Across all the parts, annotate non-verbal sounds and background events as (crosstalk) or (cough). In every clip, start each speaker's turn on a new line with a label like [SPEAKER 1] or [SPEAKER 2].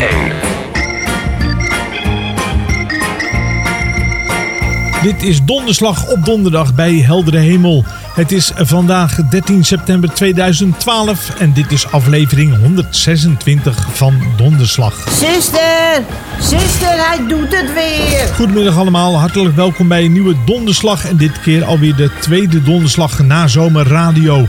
[SPEAKER 1] 501.
[SPEAKER 2] Dit is Donderslag op donderdag bij Heldere Hemel. Het is vandaag 13 september 2012 en dit is aflevering 126 van Donderslag.
[SPEAKER 3] Zuster, zuster, hij doet het weer.
[SPEAKER 2] Goedemiddag allemaal, hartelijk welkom bij een nieuwe Donderslag en dit keer alweer de tweede Donderslag na Zomer Radio.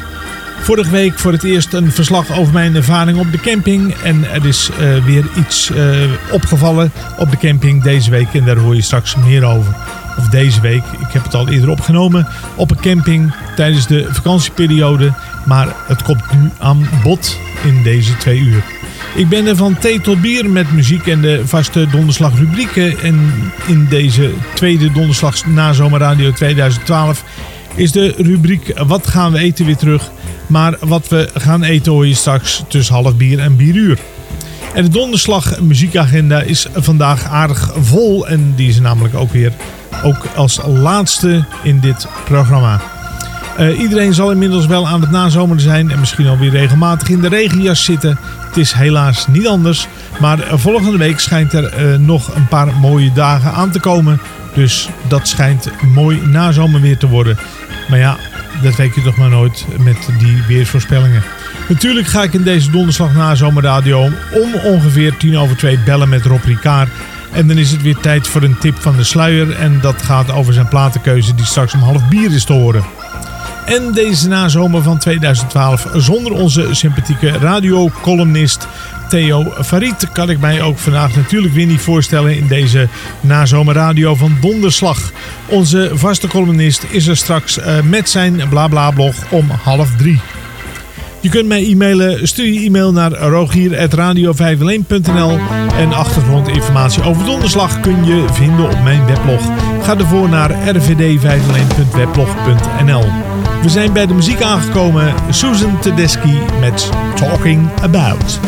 [SPEAKER 2] Vorige week voor het eerst een verslag over mijn ervaring op de camping. En er is eh, weer iets eh, opgevallen op de camping deze week. En daar hoor je straks meer over. Of deze week, ik heb het al eerder opgenomen. Op een camping tijdens de vakantieperiode. Maar het komt nu aan bod in deze twee uur. Ik ben er van thee tot bier met muziek en de vaste donderslag rubrieken. En in deze tweede donderslag na Zomerradio 2012 is de rubriek Wat gaan we eten weer terug. Maar wat we gaan eten hoor je straks tussen half bier en bieruur. En de donderslag muziekagenda is vandaag aardig vol. En die is namelijk ook weer ook als laatste in dit programma. Eh, iedereen zal inmiddels wel aan het nazomeren zijn en misschien alweer regelmatig in de regenjas zitten. Het is helaas niet anders. Maar volgende week schijnt er eh, nog een paar mooie dagen aan te komen. Dus dat schijnt mooi nazomerweer te worden. Maar ja, dat weet je toch maar nooit met die weersvoorspellingen. Natuurlijk ga ik in deze donderslag na zomerradio om ongeveer tien over twee bellen met Rob Ricard. En dan is het weer tijd voor een tip van de sluier. En dat gaat over zijn platenkeuze die straks om half bier is te horen. En deze nazomer van 2012 zonder onze sympathieke radiocolumnist Theo Farid kan ik mij ook vandaag natuurlijk weer niet voorstellen in deze nazomerradio van Donderslag. Onze vaste columnist is er straks eh, met zijn blabla-blog om half drie. Je kunt mij e-mailen. Stuur je e-mail naar rogier.radio501.nl En achtergrondinformatie over donderslag kun je vinden op mijn weblog. Ga ervoor naar rvd501.weblog.nl We zijn bij de muziek aangekomen. Susan Tedeschi met Talking About.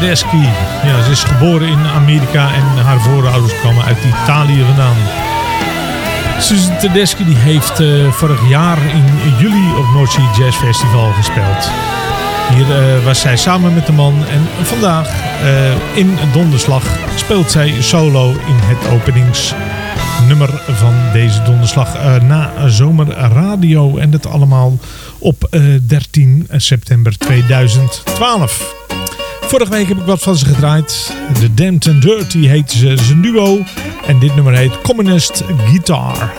[SPEAKER 2] Tedeschi. Ja, ze is geboren in Amerika en haar voorouders kwamen uit Italië vandaan. Susan Tedeschi die heeft eh, vorig jaar in juli op Noordzee Jazz Festival gespeeld. Hier eh, was zij samen met de man en vandaag eh, in Donderslag speelt zij solo in het openingsnummer van deze donderslag na zomerradio. En dat allemaal op eh, 13 september 2012. Vorige week heb ik wat van ze gedraaid. The Damned and Dirty heet ze, zijn duo. En dit nummer heet Communist Guitar.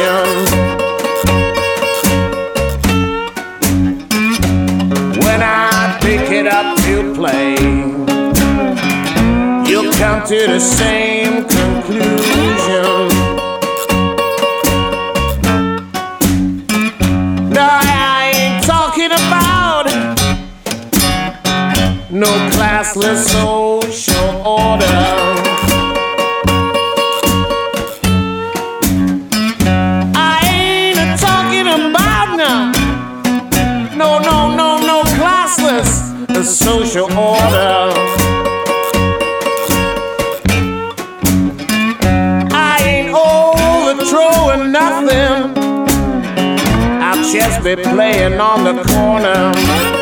[SPEAKER 4] Revolution. When I pick it up to play you'll come to the same conclusion. No, I ain't talking about no classless social be playing on the corner.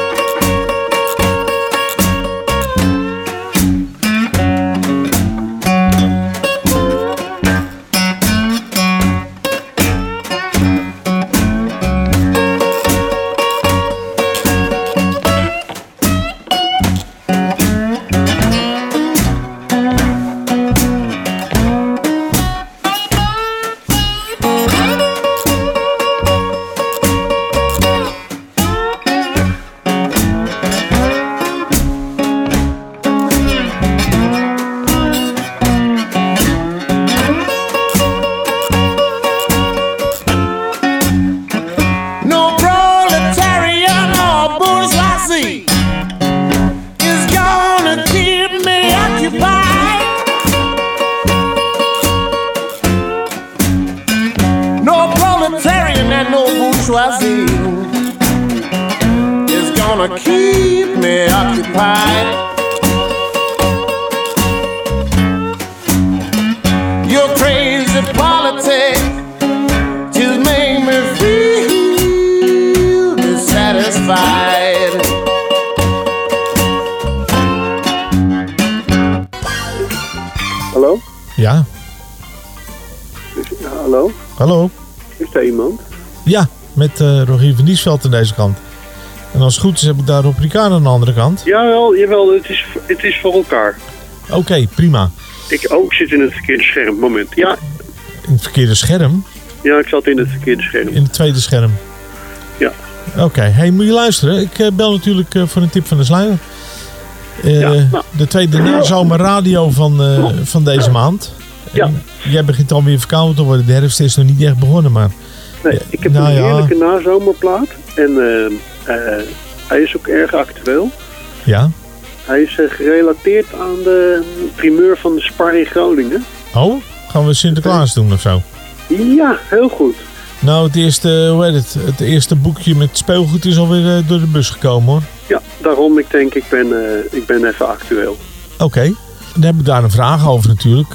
[SPEAKER 2] Diesveld aan deze kant. En als het goed is heb ik daar Rob Ricard aan de andere kant.
[SPEAKER 5] Jawel, jawel, het is, het is voor elkaar.
[SPEAKER 2] Oké, prima.
[SPEAKER 5] Ik, ik zit in het verkeerde scherm. Moment. Ja,
[SPEAKER 2] In het verkeerde scherm.
[SPEAKER 5] ja, ik zat in het verkeerde scherm.
[SPEAKER 2] In het tweede scherm.
[SPEAKER 5] Ja.
[SPEAKER 2] Oké, hey, moet je luisteren. Ik eh, bel natuurlijk eh, voor een tip van de sluier. Eh,
[SPEAKER 5] nou.
[SPEAKER 2] De tweede nazomerradio van, eh, van deze maand.
[SPEAKER 5] Ja.
[SPEAKER 2] En jij begint alweer verkouden te worden. De herfst is nog niet echt begonnen, maar...
[SPEAKER 5] Nee, ik heb
[SPEAKER 2] nou
[SPEAKER 5] een
[SPEAKER 2] ja.
[SPEAKER 5] heerlijke nazomerplaat. En eh, eh, hij is ook erg actueel.
[SPEAKER 2] Ja?
[SPEAKER 5] Hij is eh, gerelateerd aan de primeur van de Spar in Groningen.
[SPEAKER 2] Oh, gaan we Sinterklaas doen of zo?
[SPEAKER 5] Ja, heel goed.
[SPEAKER 2] Nou, het eerste, hoe heet het? Het eerste boekje met speelgoed is alweer door de bus gekomen hoor.
[SPEAKER 5] Ja, daarom ik denk ik ben, ik ben even actueel.
[SPEAKER 2] Oké, dan heb ik daar een vraag over natuurlijk.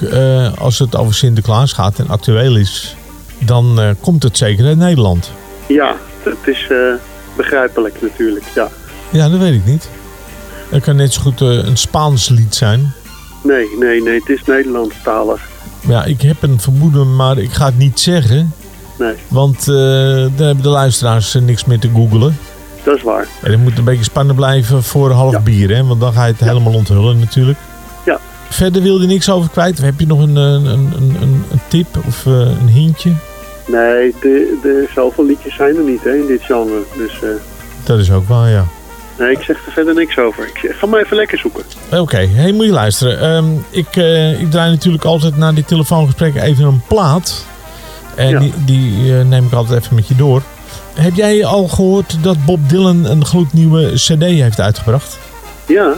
[SPEAKER 2] Als het over Sinterklaas gaat en actueel is, dan komt het zeker uit Nederland.
[SPEAKER 5] Ja, het is eh, begrijpelijk natuurlijk, ja.
[SPEAKER 2] Ja, dat weet ik niet. Het kan net zo goed eh, een Spaans lied zijn.
[SPEAKER 5] Nee, nee, nee, het is Nederlandstalig.
[SPEAKER 2] Ja, ik heb een vermoeden, maar ik ga het niet zeggen.
[SPEAKER 5] Nee,
[SPEAKER 2] Want eh, dan hebben de luisteraars niks meer te googelen.
[SPEAKER 5] dat is waar.
[SPEAKER 2] En het moet een beetje spannend blijven voor half bier, hè? Want dan ga je het helemaal onthullen natuurlijk.
[SPEAKER 5] Ja.
[SPEAKER 2] Verder wil je niks over kwijt? Of heb je nog een, een, een, een, een tip of een hintje?
[SPEAKER 5] Nee, de, de, zoveel liedjes zijn er niet hè, in dit genre. Dus eh,
[SPEAKER 2] Dat is ook waar, ja.
[SPEAKER 5] nee, ik zeg er verder niks over. Ik zeg, ga maar even lekker zoeken.
[SPEAKER 2] Oké, hey, moet je luisteren. Ehm, ik, eh, ik draai natuurlijk altijd na dit telefoongesprek even een plaat. En
[SPEAKER 5] Ja.
[SPEAKER 2] die, die eh, neem ik altijd even met je door. Heb jij al gehoord dat Bob Dylan een gloednieuwe cd heeft uitgebracht?
[SPEAKER 5] Ja,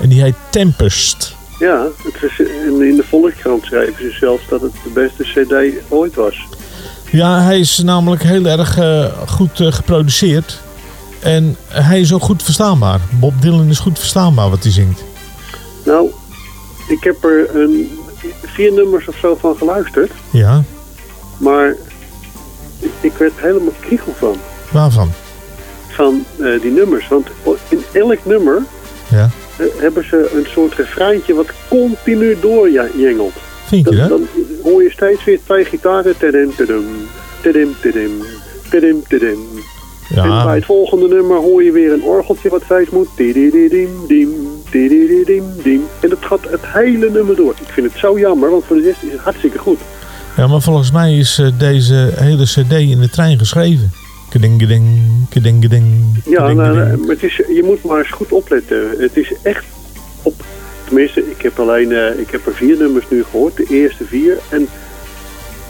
[SPEAKER 2] En die heet Tempest.
[SPEAKER 5] ja. Het is, in, in de Volkskrant schrijven ze zelfs dat het de beste cd ooit was.
[SPEAKER 2] Ja, hij is namelijk heel erg eh, goed eh, geproduceerd. En hij is ook goed verstaanbaar. Bob Dylan is goed verstaanbaar wat hij zingt.
[SPEAKER 5] Nou, ik heb er een, vier nummers of zo van geluisterd.
[SPEAKER 2] Ja,
[SPEAKER 5] Maar ik- werd helemaal kriegel van.
[SPEAKER 2] waarvan?
[SPEAKER 5] Van eh, die nummers. Want in elk nummer
[SPEAKER 2] Ja.
[SPEAKER 5] hebben ze een soort refreintje wat continu doorjengelt.
[SPEAKER 2] Vind je
[SPEAKER 5] Dan,
[SPEAKER 2] dat?
[SPEAKER 5] dan hoor je steeds weer twee gitaren. En bij het volgende nummer hoor je weer een orgeltje wat steeds moet. Tidididim, dim, tidididim, dim. En dat gaat het hele nummer door. Ik vind het zo jammer, want voor de rest is het hartstikke goed.
[SPEAKER 2] ja, maar volgens mij is eh, deze hele cd in de trein geschreven. Keding, keding, keding, keding.
[SPEAKER 5] Ja,
[SPEAKER 2] keding,
[SPEAKER 5] nou, maar het is, je moet maar eens goed opletten. Het is echt op... Tenminste, ik heb alleen eh, ik heb er vier nummers nu gehoord. De eerste vier. En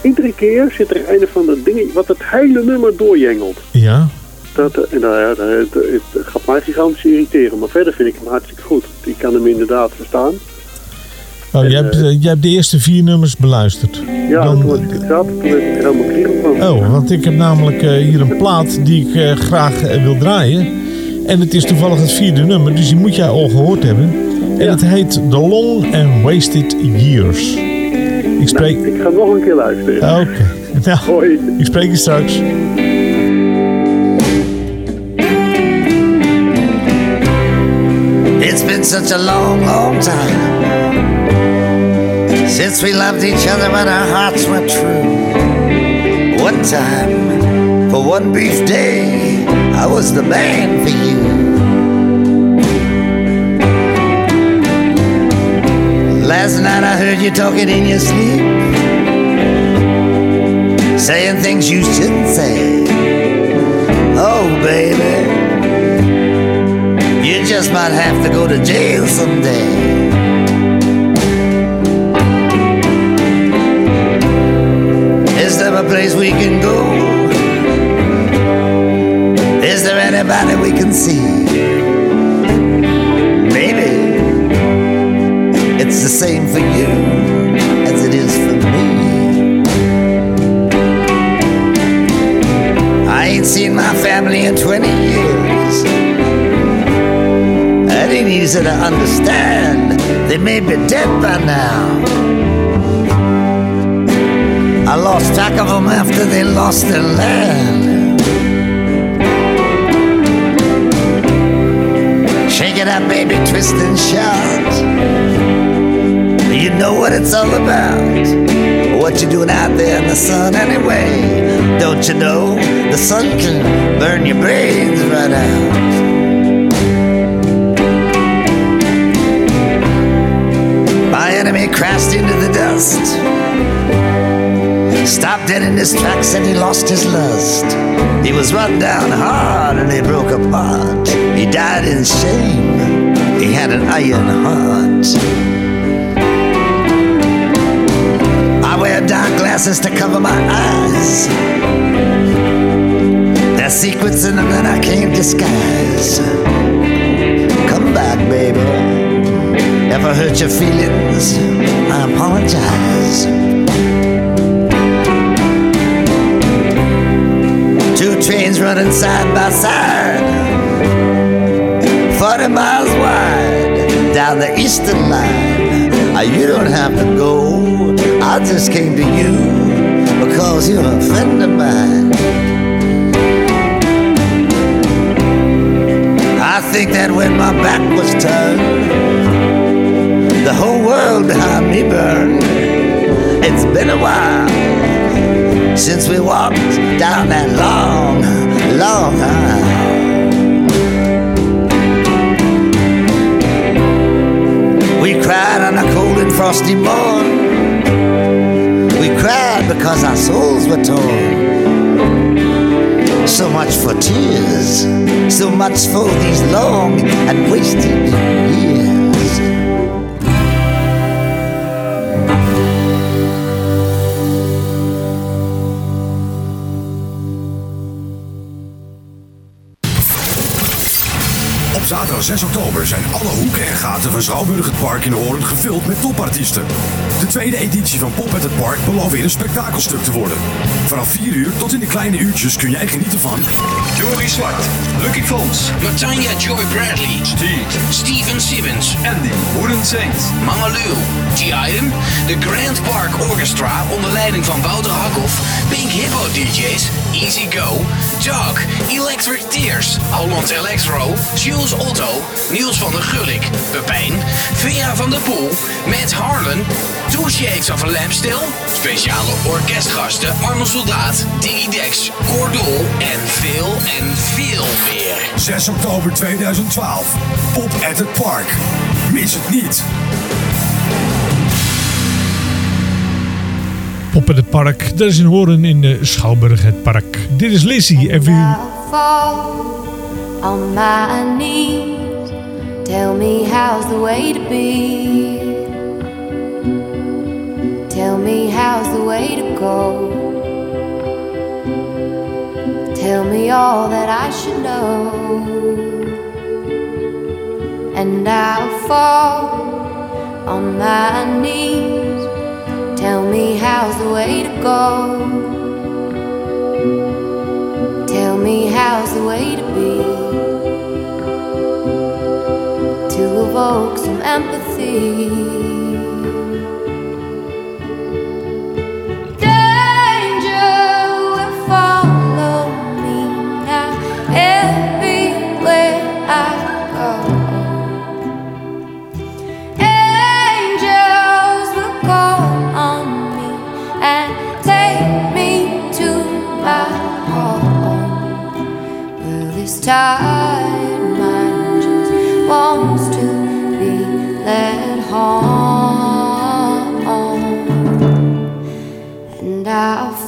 [SPEAKER 5] iedere keer zit er een of ander ding wat het hele nummer doorjengelt.
[SPEAKER 2] Ja,
[SPEAKER 5] Dat, eh, en nou ja, dat, het, het gaat mij gigantisch irriteren. Maar verder vind ik hem hartstikke goed. Ik kan hem inderdaad verstaan.
[SPEAKER 2] oh,
[SPEAKER 5] En,
[SPEAKER 2] jij, hebt,
[SPEAKER 5] eh,
[SPEAKER 2] eh, jij hebt de eerste vier nummers beluisterd.
[SPEAKER 5] Ja,
[SPEAKER 2] Dan-
[SPEAKER 5] toen ik het zat, toen werd ik er helemaal kriegel van.
[SPEAKER 2] Oh, want ik heb namelijk eh, hier een plaat die ik eh, graag eh, wil draaien. En het is toevallig het vierde nummer, dus die moet jij al gehoord hebben. En het heet The Long and Wasted Years. Ik spreek...
[SPEAKER 5] Nou, ik ga nog een keer luisteren.
[SPEAKER 2] Oké. Nou,
[SPEAKER 5] Hoi.
[SPEAKER 2] ik spreek je straks.
[SPEAKER 6] It's been such a long, long time since we loved each other but our hearts were true. One time, for one brief day, I was the man for you. Last night I heard you talking in your sleep, saying things you shouldn't say. Oh, baby. You just might have to go to jail someday. Is there a place we can go? Is there anybody we can see? It's the same for you as it is for me. I ain't seen my family in 20 years. That ain't easy to understand. They may be dead by now. I lost track of them after they lost their land. Shake it up, baby, twist and shout. You know what it's all about. What you doing out there in the sun anyway? Don't you know the sun can burn your brains right out? My enemy crashed into the dust. Stopped dead in his tracks and he lost his lust. He was run down hard and he broke apart. He died in shame. He had an iron heart. Glasses to cover my eyes. There's secrets in them that I can't disguise. Come back, baby. If I hurt your feelings, I apologize. Two trains running side by side, 40 miles wide down the eastern line. Ah, You don't have to go, I just came to you because you're a friend of mine. I think that when my back was turned, the whole world behind me burned. It's been a while since we walked down that long, long aisle. We cried on a cold and frosty morn. because our souls were torn. So much for tears, so much for these long and wasted years.
[SPEAKER 1] Op zaterdag 6 oktober zijn alle hoeken en gaten van Schouwburg het park in Hoorn gevuld met topartiesten. De tweede editie van Pop at het Park belooft weer een spektakelstuk te worden. Vanaf 4 uur tot in de kleine uurtjes kun jij genieten van...
[SPEAKER 7] Jory Zwart, Lucky Fons,
[SPEAKER 8] Matanja Joy Bradley,
[SPEAKER 7] Steve,
[SPEAKER 8] Steven Simmons,
[SPEAKER 7] Andy, Wooden Saints,
[SPEAKER 8] Mangaloo, G-Item, de Grand Park Orchestra onder leiding van Wouter Hakhoff, Pink Hippo DJ's, Easy Go, Dog, Electric Tears, Holland Electro, Jules Otto, Niels van der Gulik, Pepijn, Vera van der Poel, Matt Harlan, Two Shakes of a Lampstill, speciale orkestgasten Arno Soldaat, Diggy Dex, Cordol en veel en veel meer.
[SPEAKER 1] 6 oktober 2012. Pop at het Park. Mis het niet.
[SPEAKER 2] Pop in het park. Dat is in Horen in de Schouwburg het park. Dit is Lizzie. En wie...
[SPEAKER 9] on my knees. Tell me how's the way to be. Tell me how's the way to go. Tell me all that I should know. And I'll fall on my knees. Way to go. Tell me how's the way to be to evoke some empathy.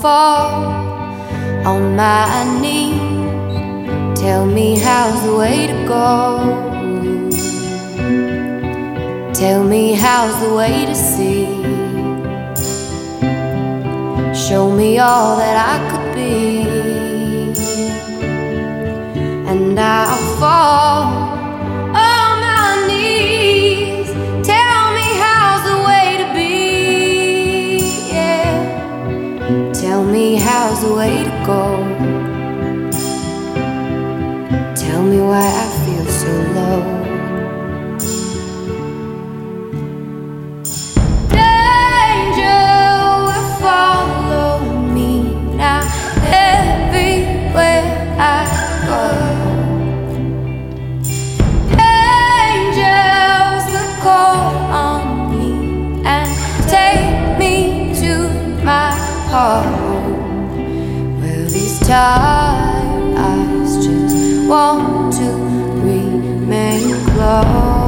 [SPEAKER 9] Fall on my knees. Tell me how's the way to go. Tell me how's the way to see. Show me all that I could be. And I'll fall how's the way to go. Tell me why I tired eyes just want to remain closed.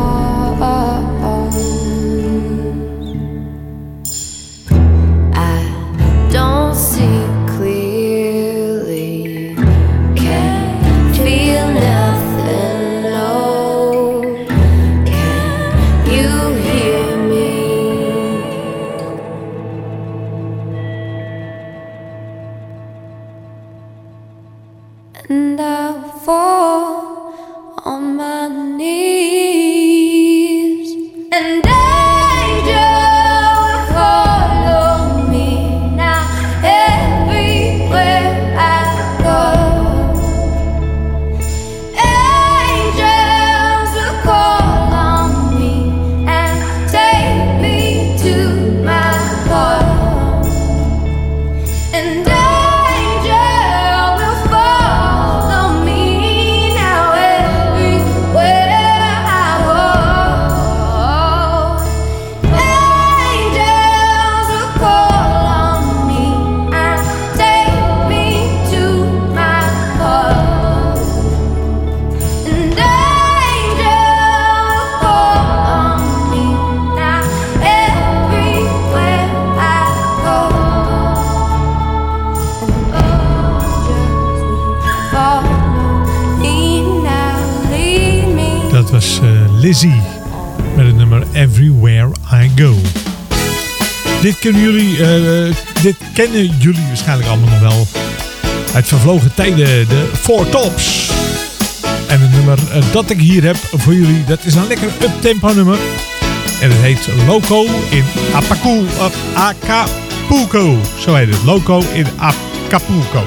[SPEAKER 2] kennen jullie waarschijnlijk allemaal nog wel. Uit vervlogen tijden, de Four Tops.
[SPEAKER 10] En het nummer eh, dat ik hier heb voor jullie, dat is een lekker uptempo nummer. En het heet Loco in Apacu, Acapulco. Zo heet het, Loco in Acapulco.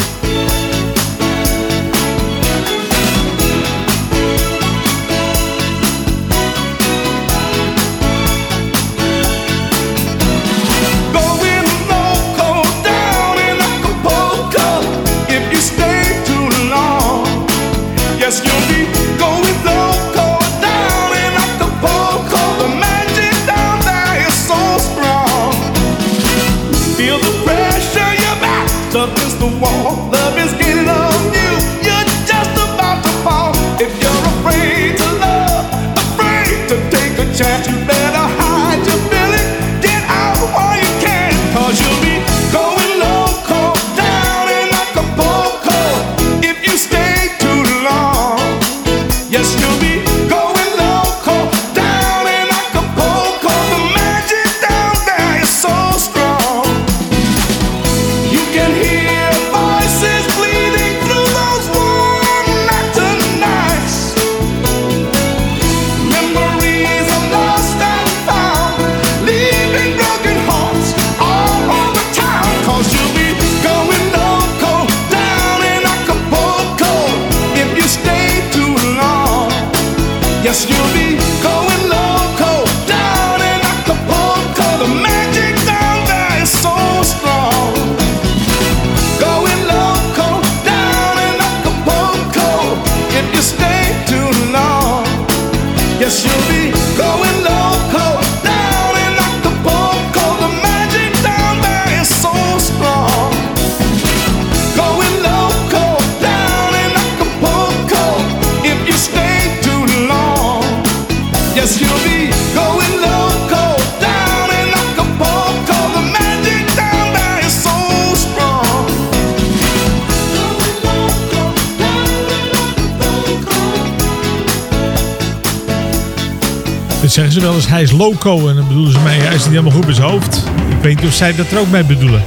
[SPEAKER 10] zeggen ze wel eens, hij is loco. En dan bedoelen ze mij hij is niet helemaal goed in zijn hoofd. Ik weet niet of zij dat er ook mee bedoelen.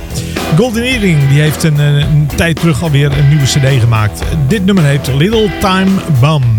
[SPEAKER 10] Golden Earring die heeft een, eh, een tijd terug alweer een nieuwe cd gemaakt. Dit nummer heet Little Time Bomb.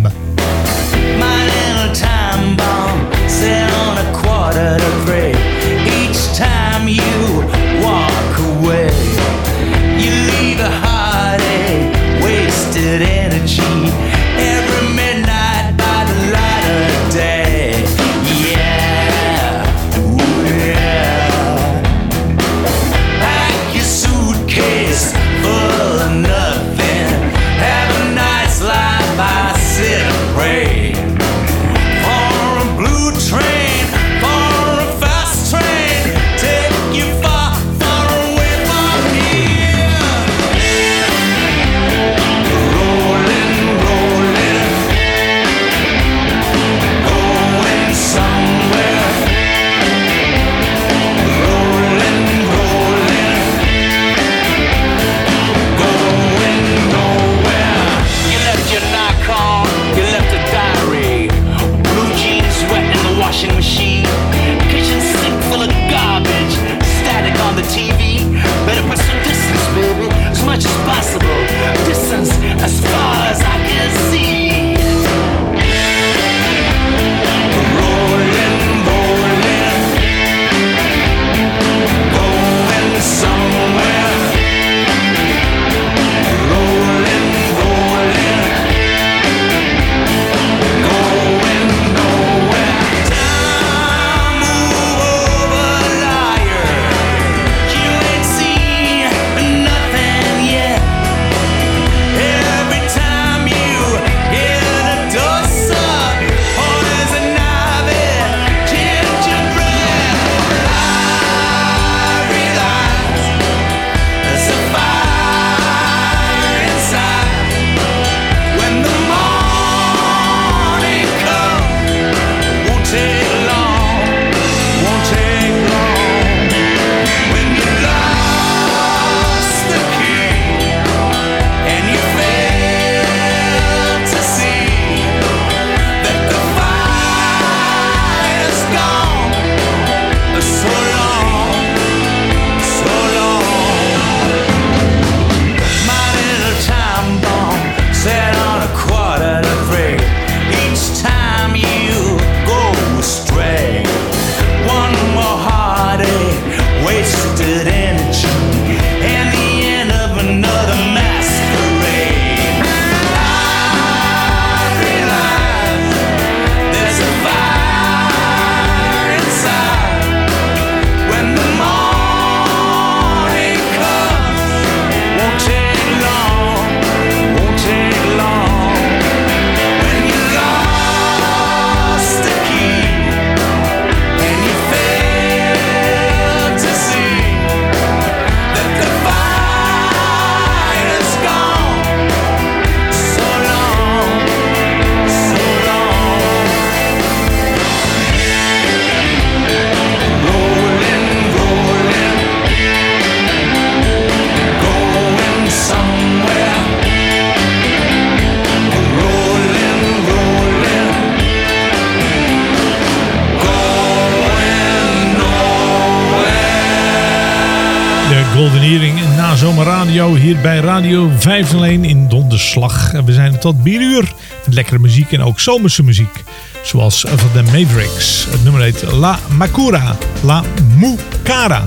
[SPEAKER 2] 501 in Donderslag. En we zijn tot 4 uur met lekkere muziek en ook zomerse muziek. Zoals van de Mavericks. Het nummer heet La Macura. La Mucara.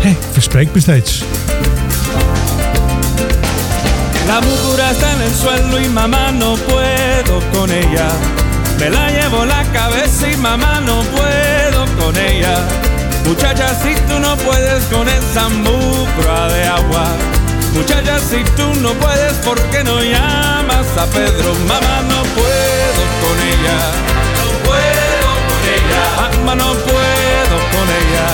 [SPEAKER 2] Hé, verspreek me steeds.
[SPEAKER 11] La mucura está en el suelo y mamá no puedo con ella. Me la llevo la cabeza y mamá no puedo con ella. Muchacha, si tú no puedes con esa mucra de agua. Muchacha, si tú no puedes, ¿por qué no llamas a Pedro? Mamá, no puedo con ella. No puedo con ella. Mamá, no puedo con ella.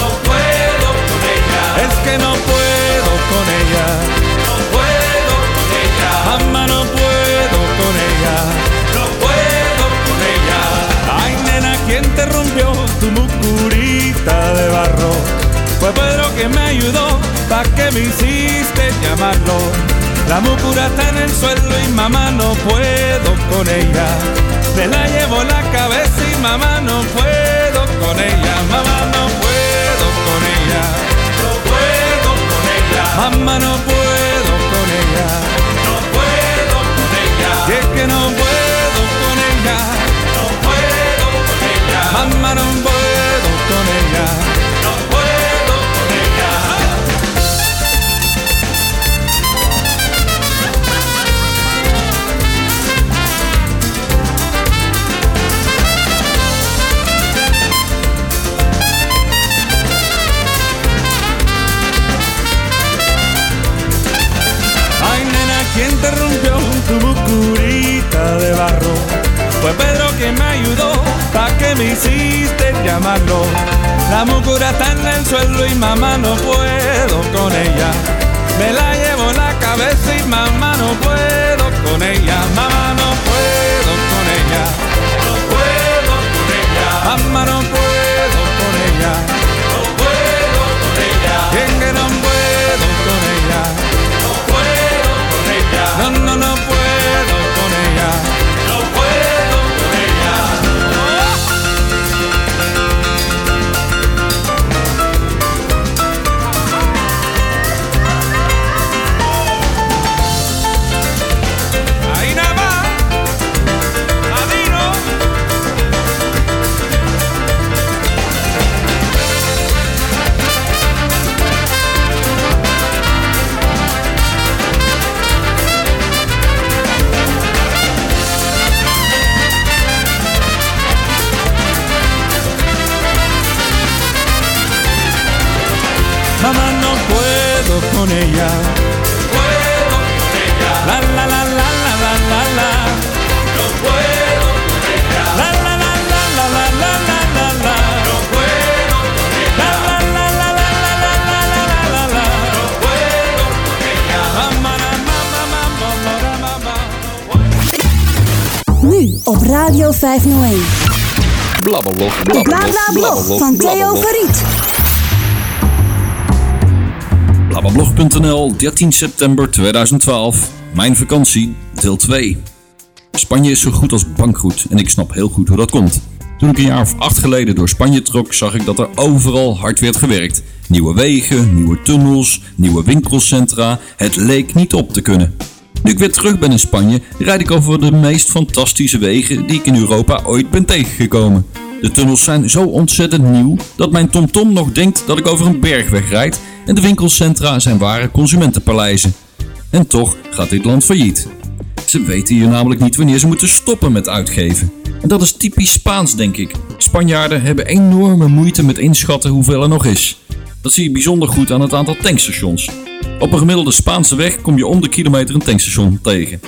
[SPEAKER 11] No puedo con ella. Es que no puedo con ella. No puedo con ella. Mamá, no puedo con ella. No puedo con ella. Ay, nena, ¿quién te rompió tu mucurita de barro? Fue Pedro que me ayudó, ¿pa' que me hiciste llamarlo? La mucura está en el suelo y mamá no puedo con ella. Me la llevo la cabeza y mamá no puedo con ella. Mamá suelo y mamá no puedo
[SPEAKER 12] 0501. Blabberblog. Blabberblog van Theo Verriet.
[SPEAKER 13] Blablablog.nl 13 september 2012. Mijn vakantie, deel 2. Spanje is zo goed als bankgoed en ik snap heel goed hoe dat komt. Toen ik een jaar of acht geleden door Spanje trok, zag ik dat er overal hard werd gewerkt. Nieuwe wegen, nieuwe tunnels, nieuwe winkelcentra. Het leek niet op te kunnen. Nu ik weer terug ben in Spanje, rijd ik over de meest fantastische wegen die ik in Europa ooit ben tegengekomen. De tunnels zijn zo ontzettend nieuw dat mijn TomTom nog denkt dat ik over een bergweg rijd en de winkelcentra zijn ware consumentenpaleizen. En toch gaat dit land failliet. Ze weten hier namelijk niet wanneer ze moeten stoppen met uitgeven. En dat is typisch Spaans, denk ik. Spanjaarden hebben enorme moeite met inschatten hoeveel er nog is. Dat zie je bijzonder goed aan het aantal tankstations. Op een gemiddelde Spaanse weg kom je om de kilometer een tankstation tegen.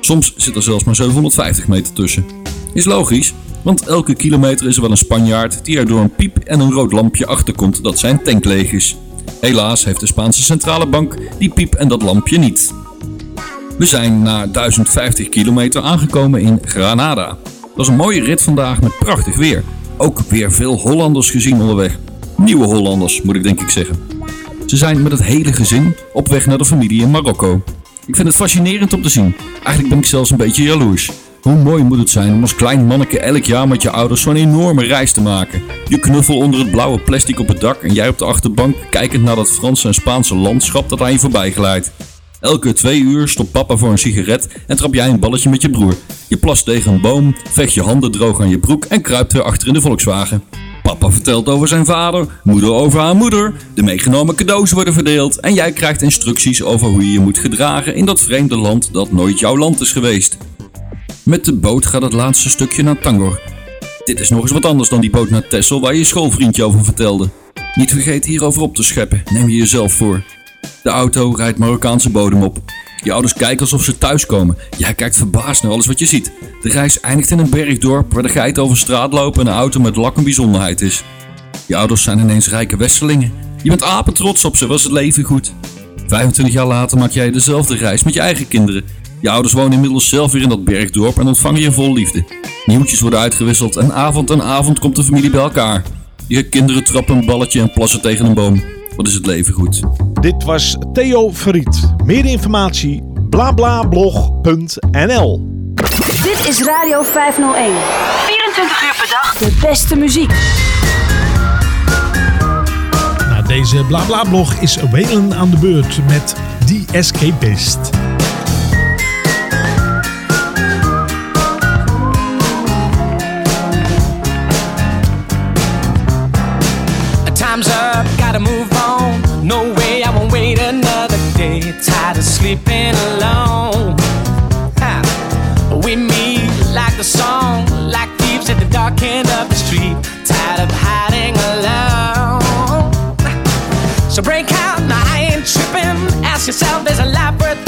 [SPEAKER 13] Soms zit er zelfs maar 750 meter tussen. Is logisch, want elke kilometer is er wel een Spanjaard die er door een piep en een rood lampje achterkomt dat zijn tank leeg is. Helaas heeft de Spaanse centrale bank die piep en dat lampje niet. We zijn na 1050 kilometer aangekomen in Granada. Dat is een mooie rit vandaag met prachtig weer. Ook weer veel Hollanders gezien onderweg. Nieuwe Hollanders, moet ik denk ik zeggen. Ze zijn met het hele gezin op weg naar de familie in Marokko. Ik vind het fascinerend om te zien. Eigenlijk ben ik zelfs een beetje jaloers. Hoe mooi moet het zijn om als klein manneke elk jaar met je ouders zo'n enorme reis te maken. Je knuffel onder het blauwe plastic op het dak en jij op de achterbank kijkend naar dat Franse en Spaanse landschap dat aan je voorbij glijdt. Elke twee uur stopt papa voor een sigaret en trap jij een balletje met je broer. Je plast tegen een boom, vecht je handen droog aan je broek en kruipt weer achter in de Volkswagen. Papa vertelt over zijn vader, moeder over haar moeder. De meegenomen cadeaus worden verdeeld en jij krijgt instructies over hoe je je moet gedragen in dat vreemde land dat nooit jouw land is geweest. Met de boot gaat het laatste stukje naar Tangor. Dit is nog eens wat anders dan die boot naar Texel waar je schoolvriendje over vertelde. Niet vergeten hierover op te scheppen, neem je jezelf voor. De auto rijdt Marokkaanse bodem op. Je ouders kijken alsof ze thuiskomen. Jij kijkt verbaasd naar alles wat je ziet. De reis eindigt in een bergdorp waar de geiten over straat lopen en een auto met lak een bijzonderheid is. Je ouders zijn ineens rijke westerlingen. Je bent apen trots op ze, was het leven goed. 25 jaar later maak jij dezelfde reis met je eigen kinderen. Je ouders wonen inmiddels zelf weer in dat bergdorp en ontvangen je vol liefde. Nieuwtjes worden uitgewisseld en avond aan avond komt de familie bij elkaar. Je kinderen trappen een balletje en plassen tegen een boom. Wat is het leven goed?
[SPEAKER 2] Dit was Theo Verriet. Meer informatie blablablog.nl
[SPEAKER 12] Dit is Radio 501.
[SPEAKER 14] 24 uur per dag.
[SPEAKER 12] De beste muziek.
[SPEAKER 15] Na deze blablablog is Welen aan de beurt met The Escapist.
[SPEAKER 16] Sleeping alone. Ha. We meet like the song, like thieves at the dark end of the street. Tired of hiding alone. So break out, now I ain't tripping. Ask yourself, there's a life worth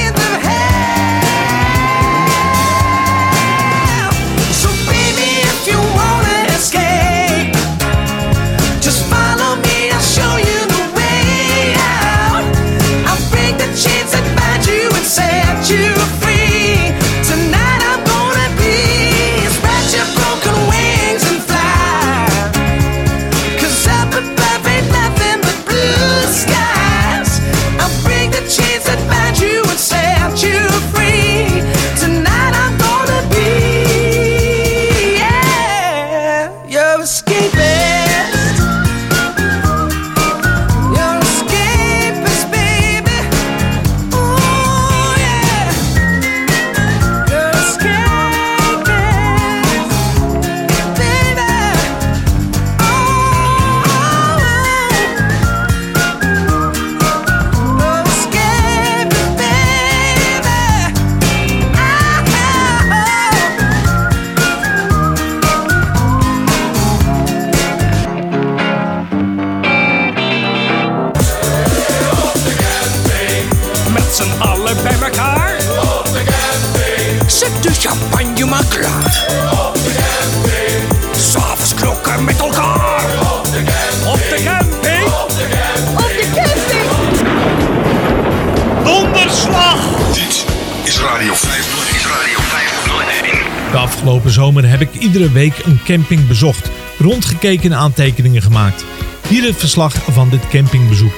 [SPEAKER 2] heb ik iedere week een camping bezocht, rondgekeken en aantekeningen gemaakt. Hier het verslag van dit campingbezoek.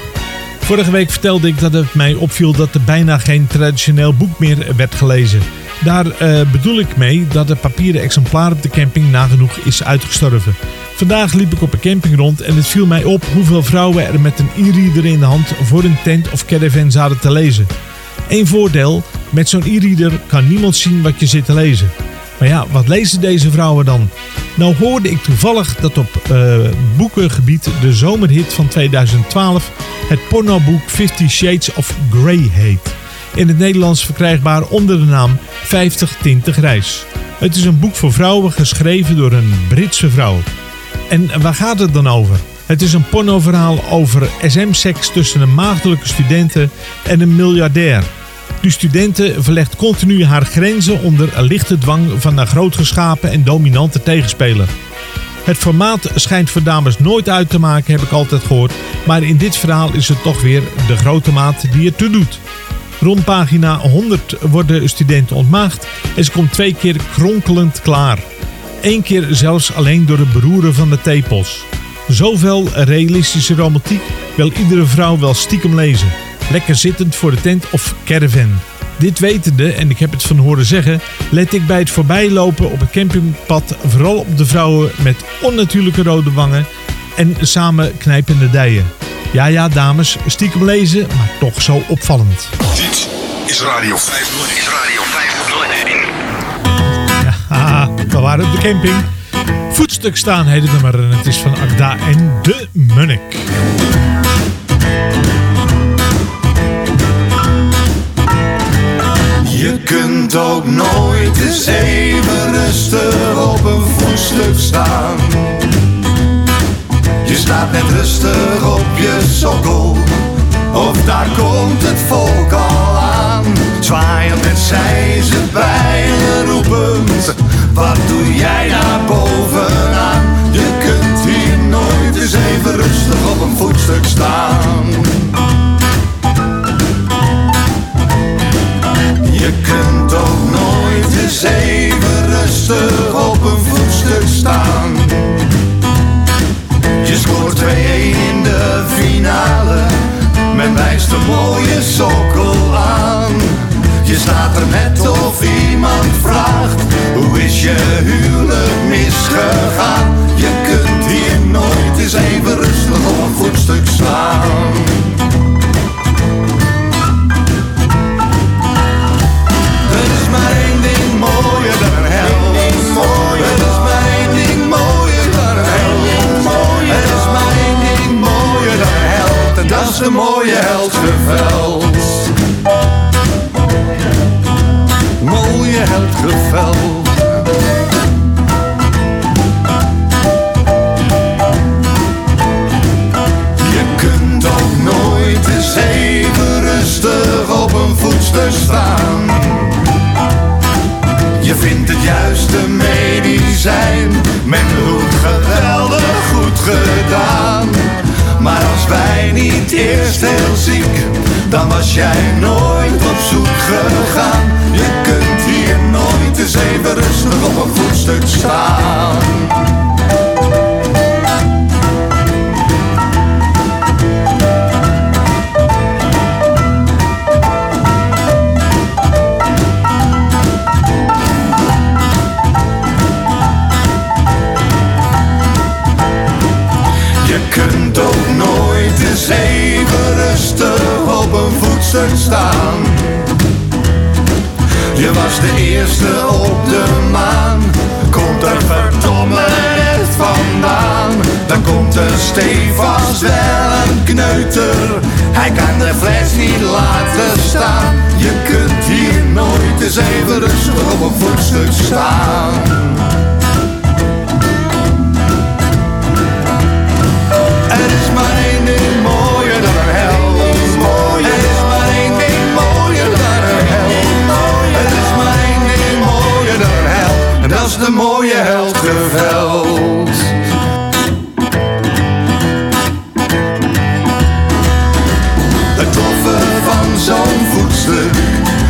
[SPEAKER 2] Vorige week vertelde ik dat het mij opviel dat er bijna geen traditioneel boek meer werd gelezen. Daar eh, bedoel ik mee dat het papieren exemplaar op de camping nagenoeg is uitgestorven. Vandaag liep ik op een camping rond en het viel mij op hoeveel vrouwen er met een e-reader in de hand voor een tent of caravan zaten te lezen. Eén voordeel, met zo'n e-reader kan niemand zien wat je zit te lezen. Maar ja, wat lezen deze vrouwen dan? Nou hoorde ik toevallig dat op eh, boekengebied de zomerhit van 2012 het pornoboek Fifty Shades of Grey heet. In het Nederlands verkrijgbaar onder de naam 50 Tinten Grijs. Het is een boek voor vrouwen geschreven door een Britse vrouw. En waar gaat het dan over? Het is een pornoverhaal over SM-seks tussen een maagdelijke studenten en een miljardair. De studenten verlegt continu haar grenzen onder lichte dwang van een grootgeschapen en dominante tegenspeler. Het formaat schijnt voor dames nooit uit te maken, heb ik altijd gehoord. Maar in dit verhaal is het toch weer de grote maat die het toe doet. Rond pagina 100 worden studenten ontmaagd en ze komt twee keer kronkelend klaar. Eén keer zelfs alleen door het beroeren van de tepels. Zoveel realistische romantiek wil iedere vrouw wel stiekem lezen. Lekker zittend voor de tent of caravan. Dit wetende, en ik heb het van horen zeggen, let ik bij het voorbijlopen op het campingpad vooral op de vrouwen met onnatuurlijke rode wangen en samen knijpende dijen. Ja, ja, dames, stiekem lezen, maar toch zo opvallend.
[SPEAKER 7] Dit is Radio 501. Is Radio 501.
[SPEAKER 2] Haha, (laughs) we waren op de camping. Voetstuk staan heet het nummer en het is van Agda en de Munnik.
[SPEAKER 17] Kunt ook nooit eens even rustig op een voetstuk staan. Je staat net rustig op je sokkel, of daar komt het volk al aan. Zwaaiend met zijze bijlen roepend, wat doe jij daar bovenaan? Je kunt hier nooit eens even rustig op een voetstuk staan. Je kunt nooit eens even rustig op een voetstuk staan. Je scoort 2-1 in de finale, men wijst een mooie sokkel aan. Je staat er net of iemand vraagt, hoe is je huwelijk misgegaan? Je kunt hier nooit eens even rustig op een voetstuk staan. De mooie held geveld. Mooie held geveld. Je kunt ook nooit eens even rustig op een voetstuk staan. Je vindt het juiste medicijn, men roept geweldig goed gedaan. Wij niet eerst heel ziek, dan was jij nooit op zoek gegaan. Je kunt hier nooit eens even rustig op een voetstuk staan. Staan. Je was de eerste op de maan. Komt er verdomme echt vandaan? Dan komt er stevast wel een kneuter. Hij kan de fles niet laten staan. Je kunt hier nooit eens even rustig op een voetstuk staan.
[SPEAKER 16] De mooie held geveld. Het toffe van zo'n voetstuk,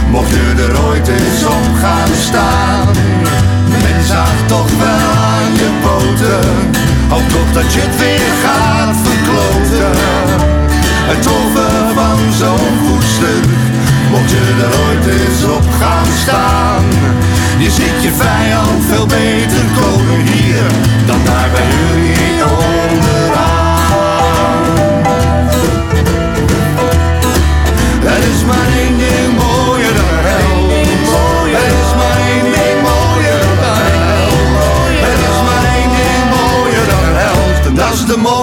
[SPEAKER 16] mocht je er ooit eens op gaan staan. Men zag toch wel aan je poten, hoop toch dat je het weer gaat verkloten. Het toffe van zo'n voetstuk, mocht je er ooit eens op gaan staan. Je ziet je vijand veel beter komen hier, dan daar bij jullie onderaan. Er is maar één ding mooier dan held. Er is maar één ding mooier dan held. Er is maar één ding mooier dan held. En dat is de mooie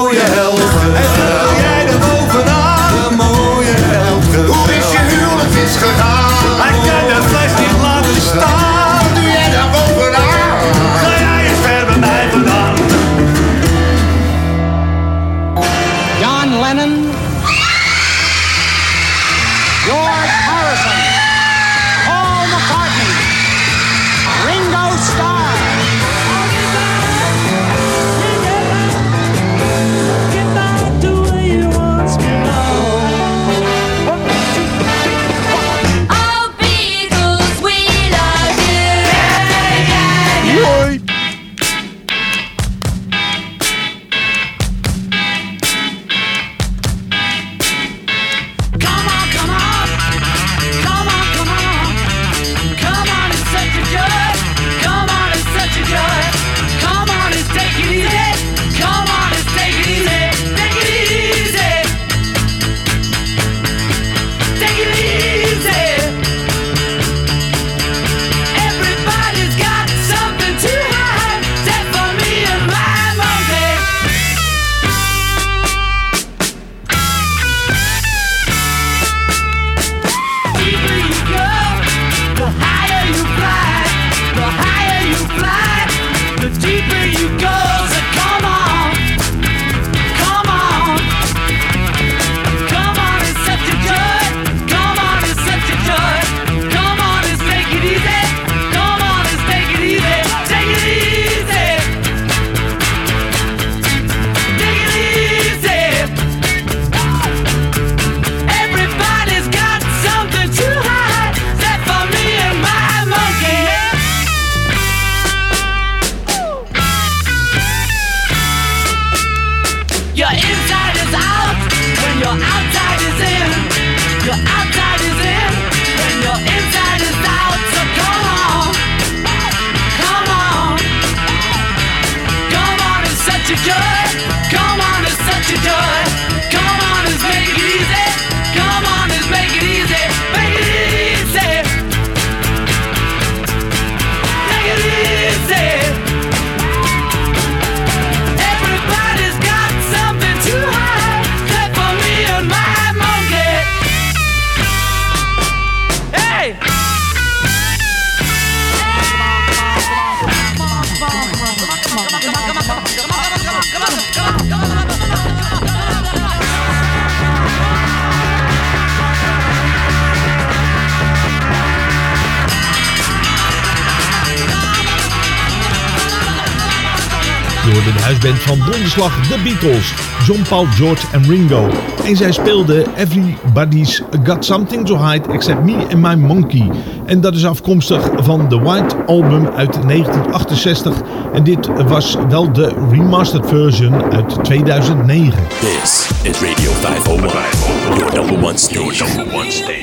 [SPEAKER 18] Paul,
[SPEAKER 2] George en Ringo. En zij speelden Everybody's Got Something to Hide Except Me and My Monkey. En dat is afkomstig van The White Album uit 1968. En dit was wel de remastered version uit 2009.
[SPEAKER 19] This is Radio 501, your number.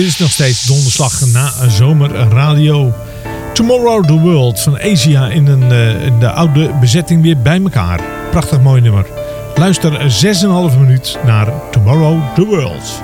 [SPEAKER 2] Dit is nog steeds donderslag na zomerradio. Tomorrow the World van Asia in, een, eh, de oude bezetting weer bij elkaar. Prachtig mooi nummer. Luister 6,5 minuut naar Tomorrow the World.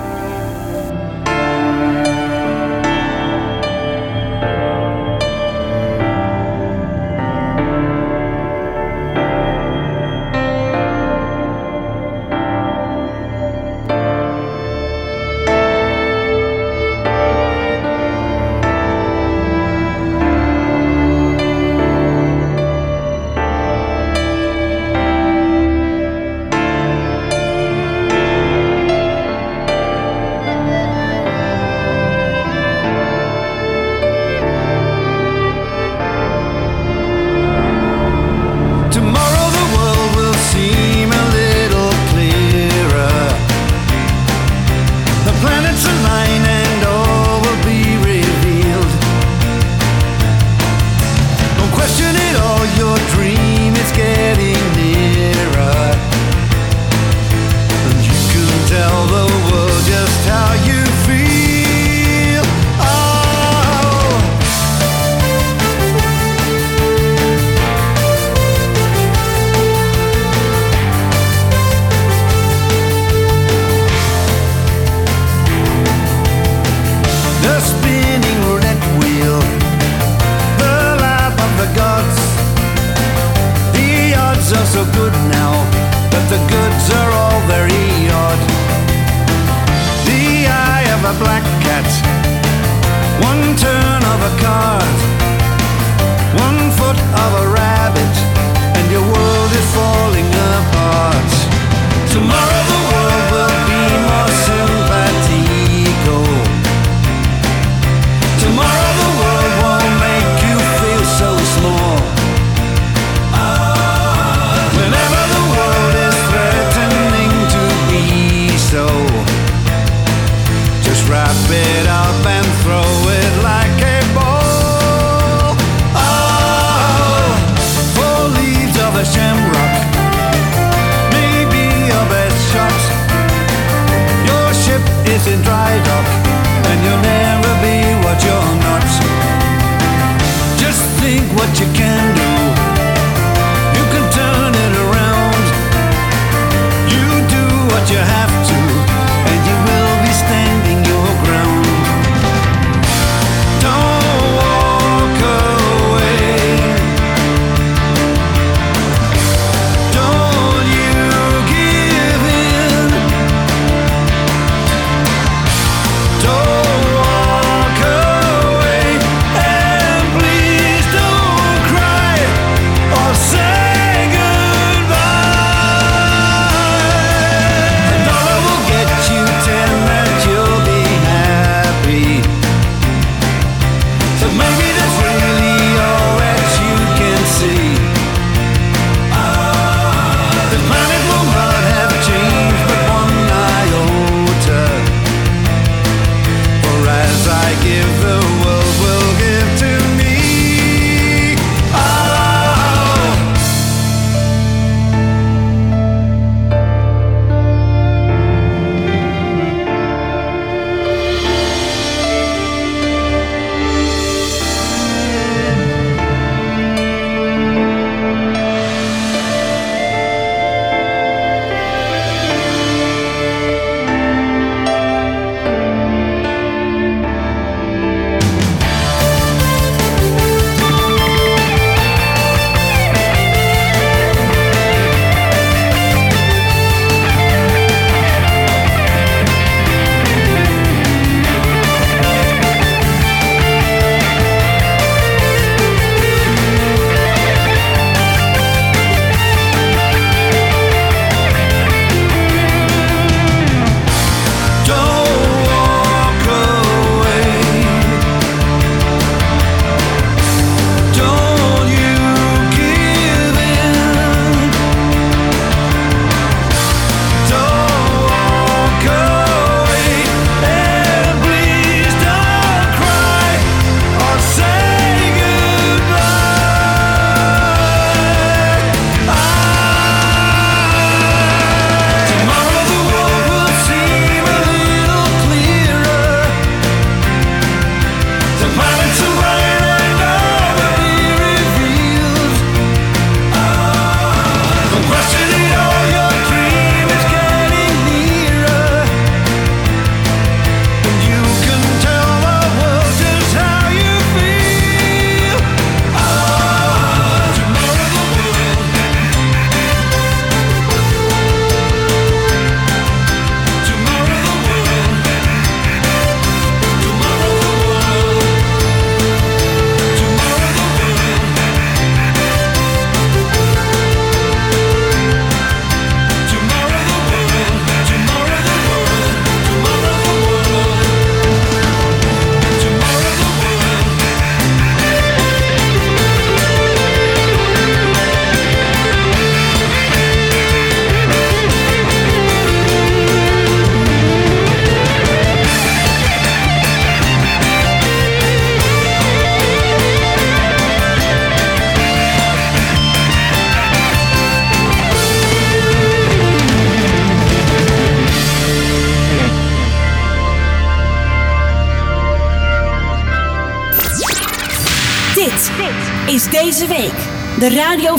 [SPEAKER 12] Radio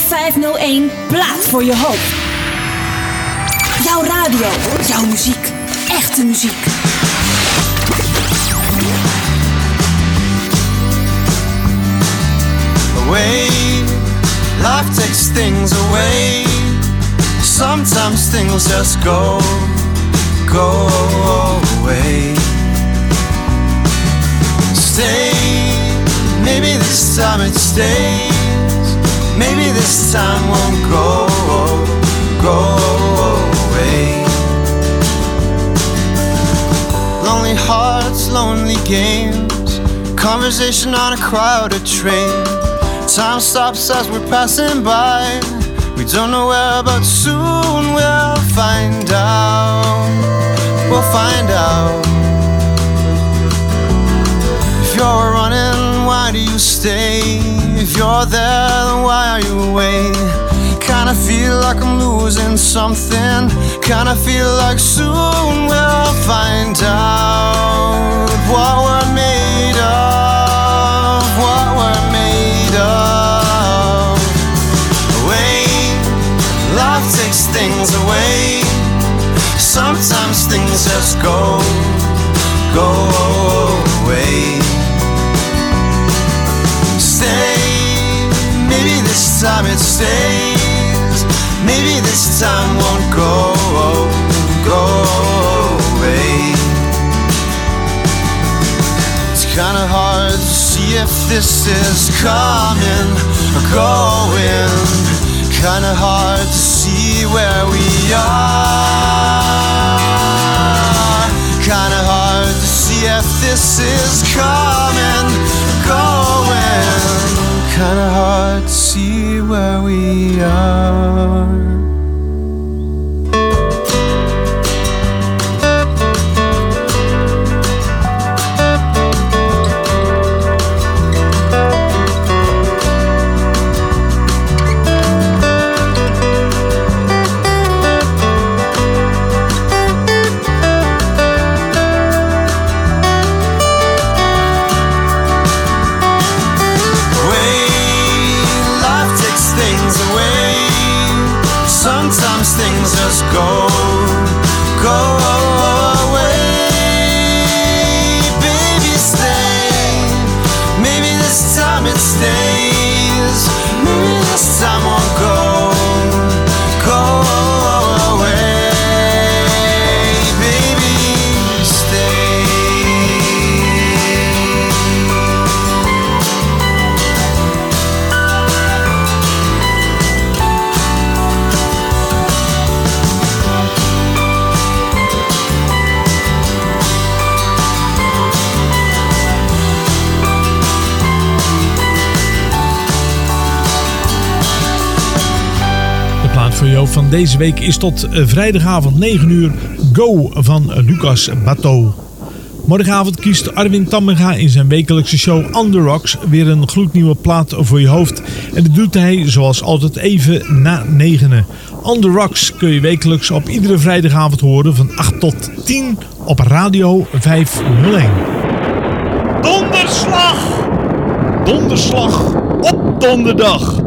[SPEAKER 6] time. Maybe this time won't go, go away. It's kinda hard to see if this is coming or going. Kinda hard to see where we are. Kinda hard to see if this is coming or going. Kinda hard to see where we are.
[SPEAKER 2] Deze week is tot eh, vrijdagavond 9 uur Go van Lucas Bateau. Morgenavond kiest Arwin Tammenga in zijn wekelijkse show The Rocks weer een gloednieuwe plaat voor je hoofd. En dat doet hij zoals altijd even na negenen. On The Rocks kun je wekelijks op iedere vrijdagavond horen van 8 tot 10 op Radio 501.
[SPEAKER 20] Donderslag! Donderslag op donderdag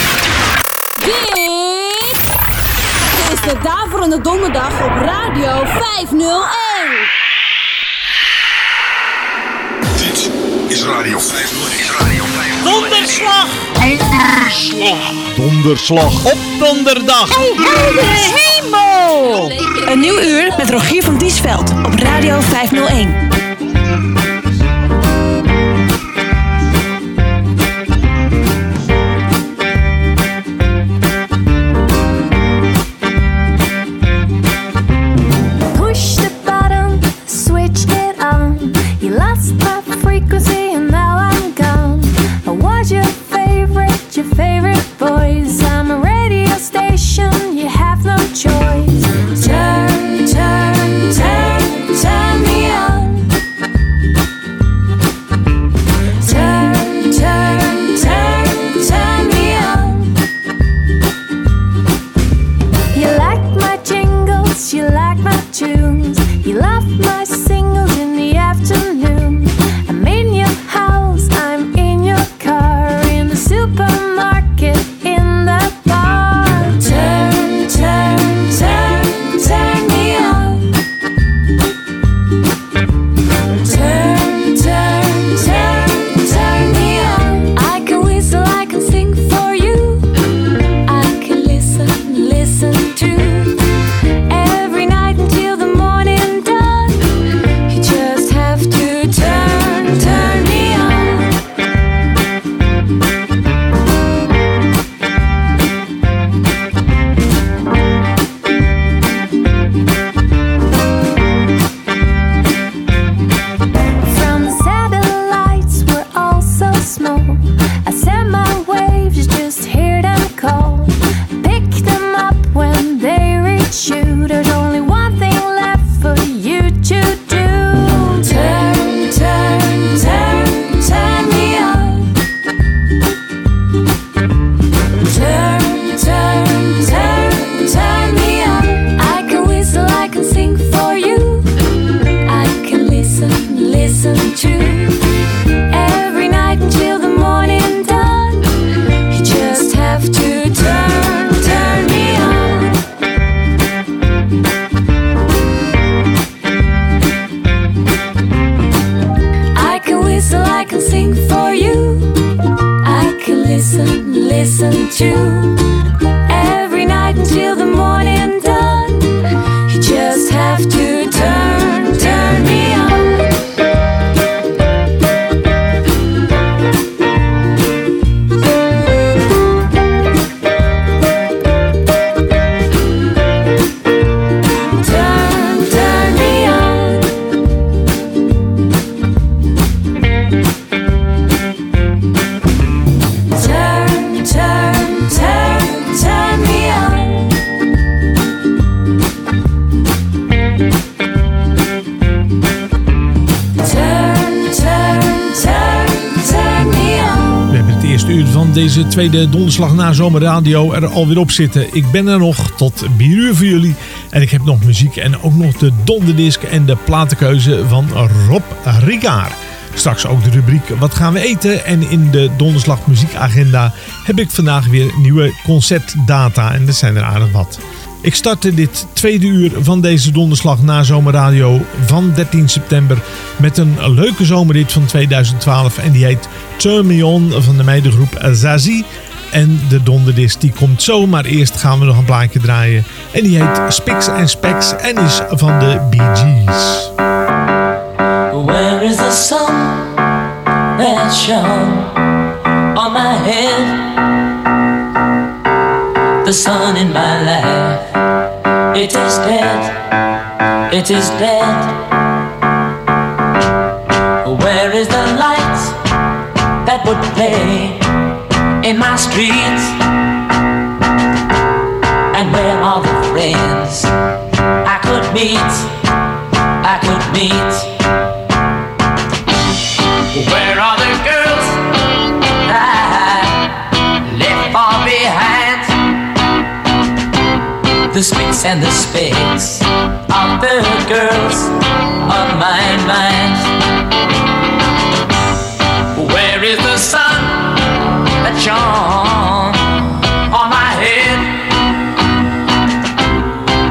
[SPEAKER 12] Is de Daverende Donderdag op Radio 501.
[SPEAKER 1] Dit is Radio 501. Is Radio 501.
[SPEAKER 20] Donderslag! Donderslag! Donderslag op donderdag!
[SPEAKER 12] heldere hemel! Een nieuw uur met Rogier van Diesveld op Radio 501.
[SPEAKER 2] Na zomerradio er alweer op zitten. Ik ben er nog tot 4 uur voor jullie. En ik heb nog muziek en ook nog de donderdisc en de platenkeuze van Rob Ricard. Straks ook de rubriek Wat gaan we eten? En in de donderslag muziekagenda heb ik vandaag weer nieuwe concertdata. En dat zijn er aardig wat. Ik startte dit tweede uur van deze donderslag na zomerradio van 13 september met een leuke zomerrit van 2012 en die heet Turn Me On van de meidengroep Zazie. En de donderdisc die komt zo, maar eerst gaan we nog een plaatje draaien. En die heet Spix and Specs en is van de Bee Gees.
[SPEAKER 16] Where is the sun that shone on my head? The sun in my life, it is dead, it is dead. Where is the light that would play streets? And where are the friends I could meet? I could meet. Where are the girls I left far behind? The spicks and the specks of the girls of my mind. Shone on my head?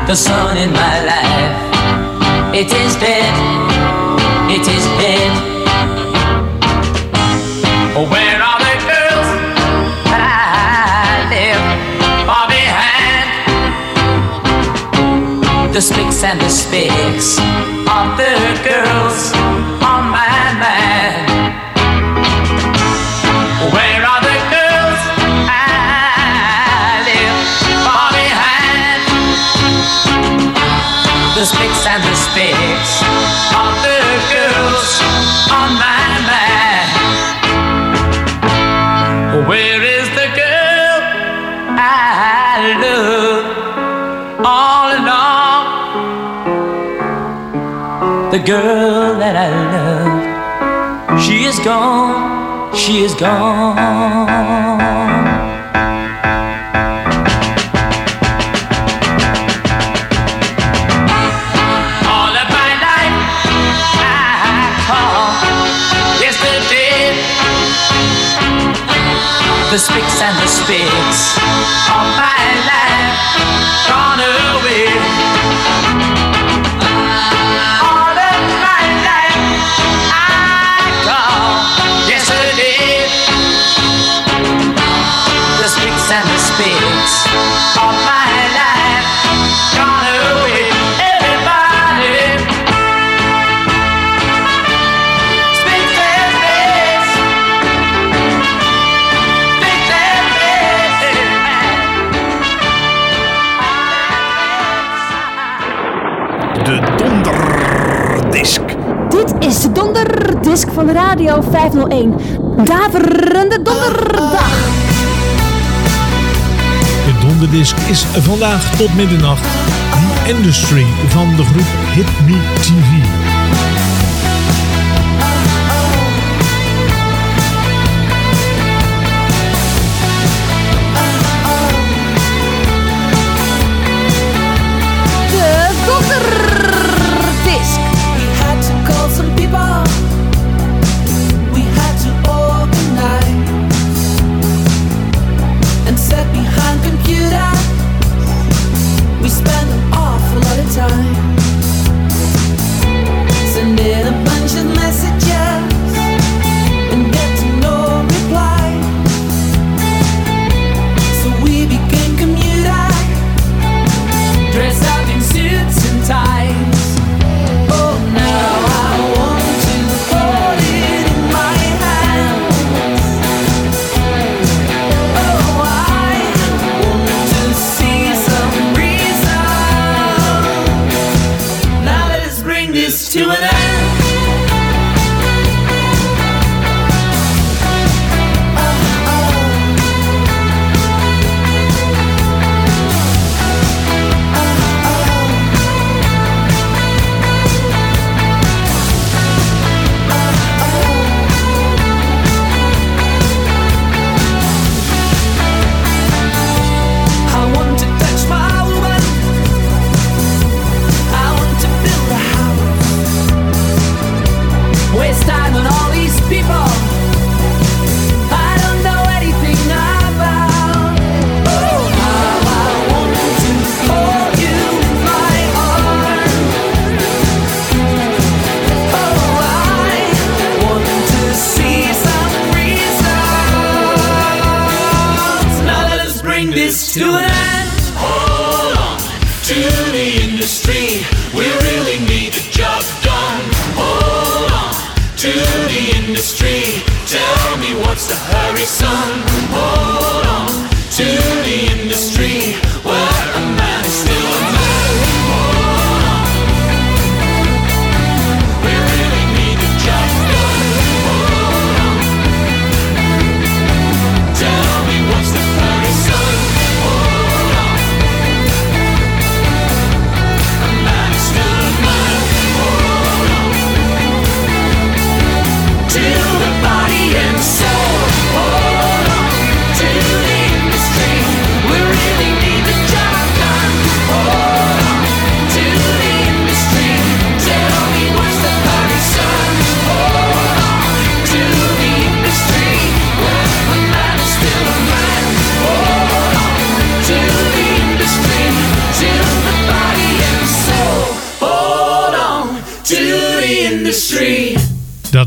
[SPEAKER 16] The sun in my life, it is dead, it is dead. Where are the girls that I left far behind? The spicks and the specks of the girls is gone, she is gone. All of my life I call yesterday. The spicks and the spicks
[SPEAKER 12] van Radio 501. Daverende donderdag.
[SPEAKER 2] De donderdisc is vandaag tot middernacht The Industry van de groep Hit Me TV.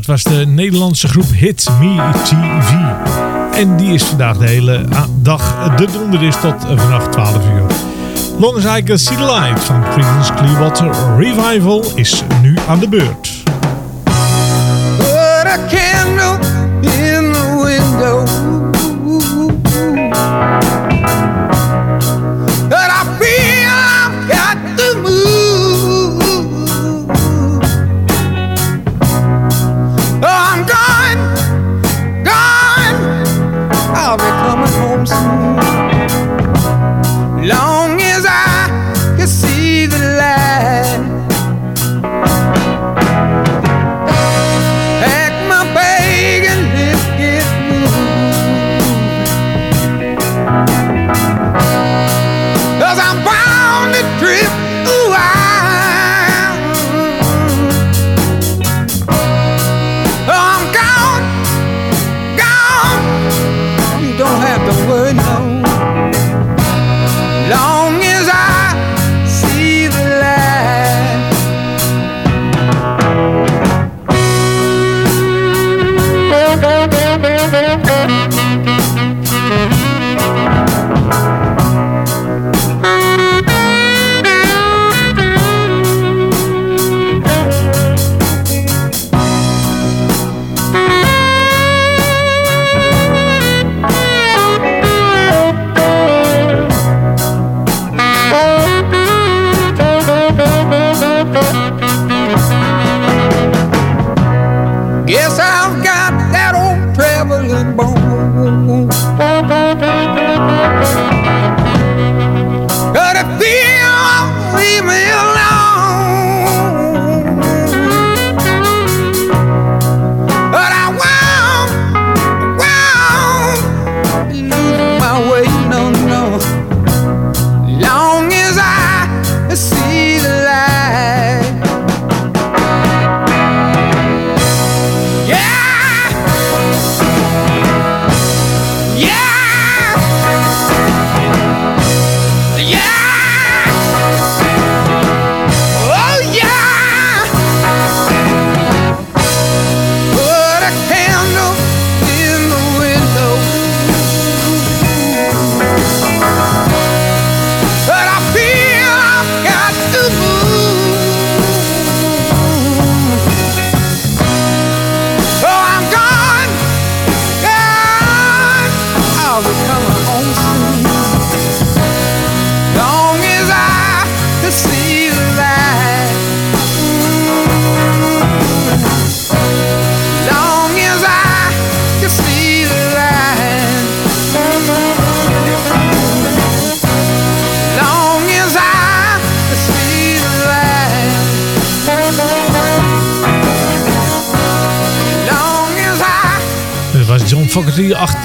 [SPEAKER 21] Dat was de Nederlandse groep Hit Me TV. En die is vandaag de hele dag de donderdag is tot vannacht 12 uur. Longsaker's See The Light van Creedence Clearwater Revival is nu aan de beurt.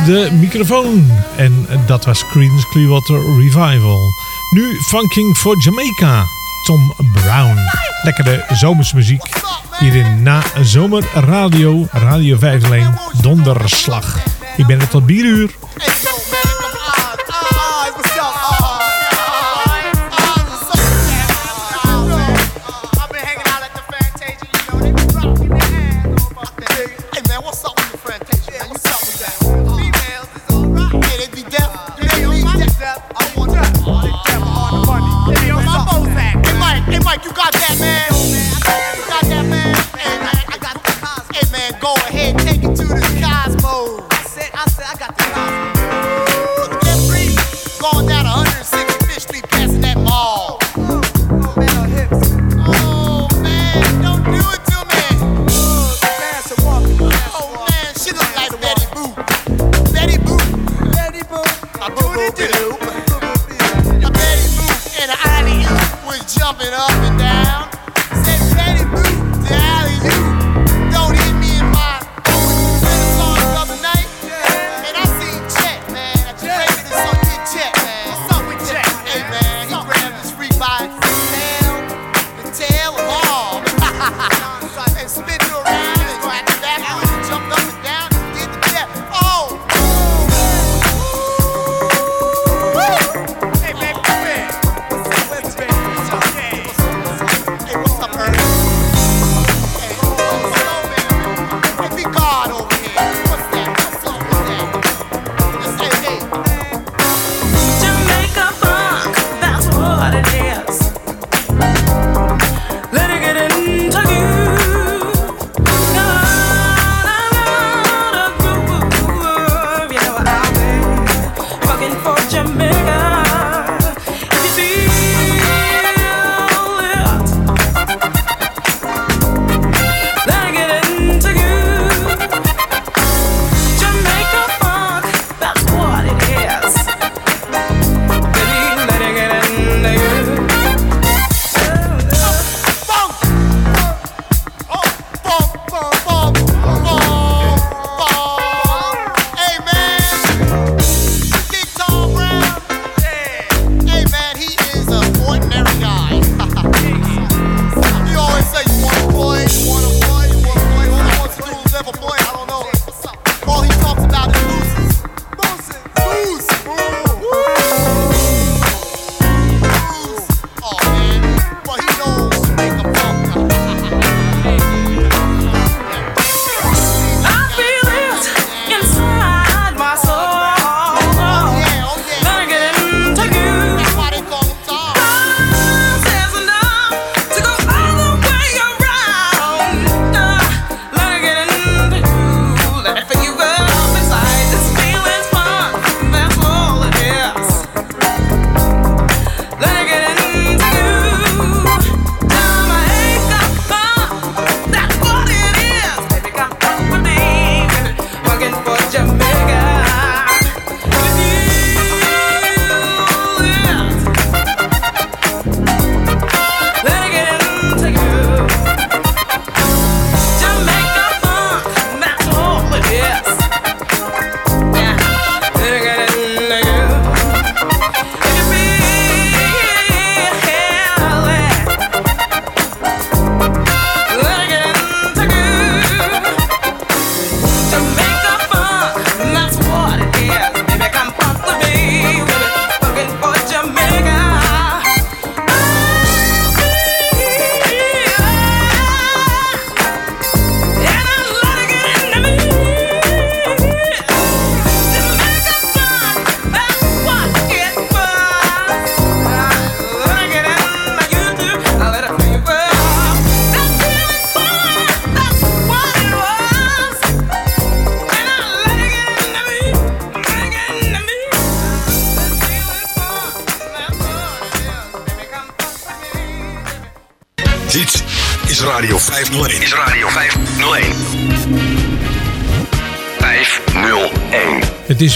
[SPEAKER 21] de microfoon. En dat was Creedence Clearwater Revival. Nu Funking for Jamaica, Tom Brown. Lekkere zomersmuziek
[SPEAKER 22] hier in Na Zomer Radio, Radio 501, Donderslag. Ik ben er tot bieruur.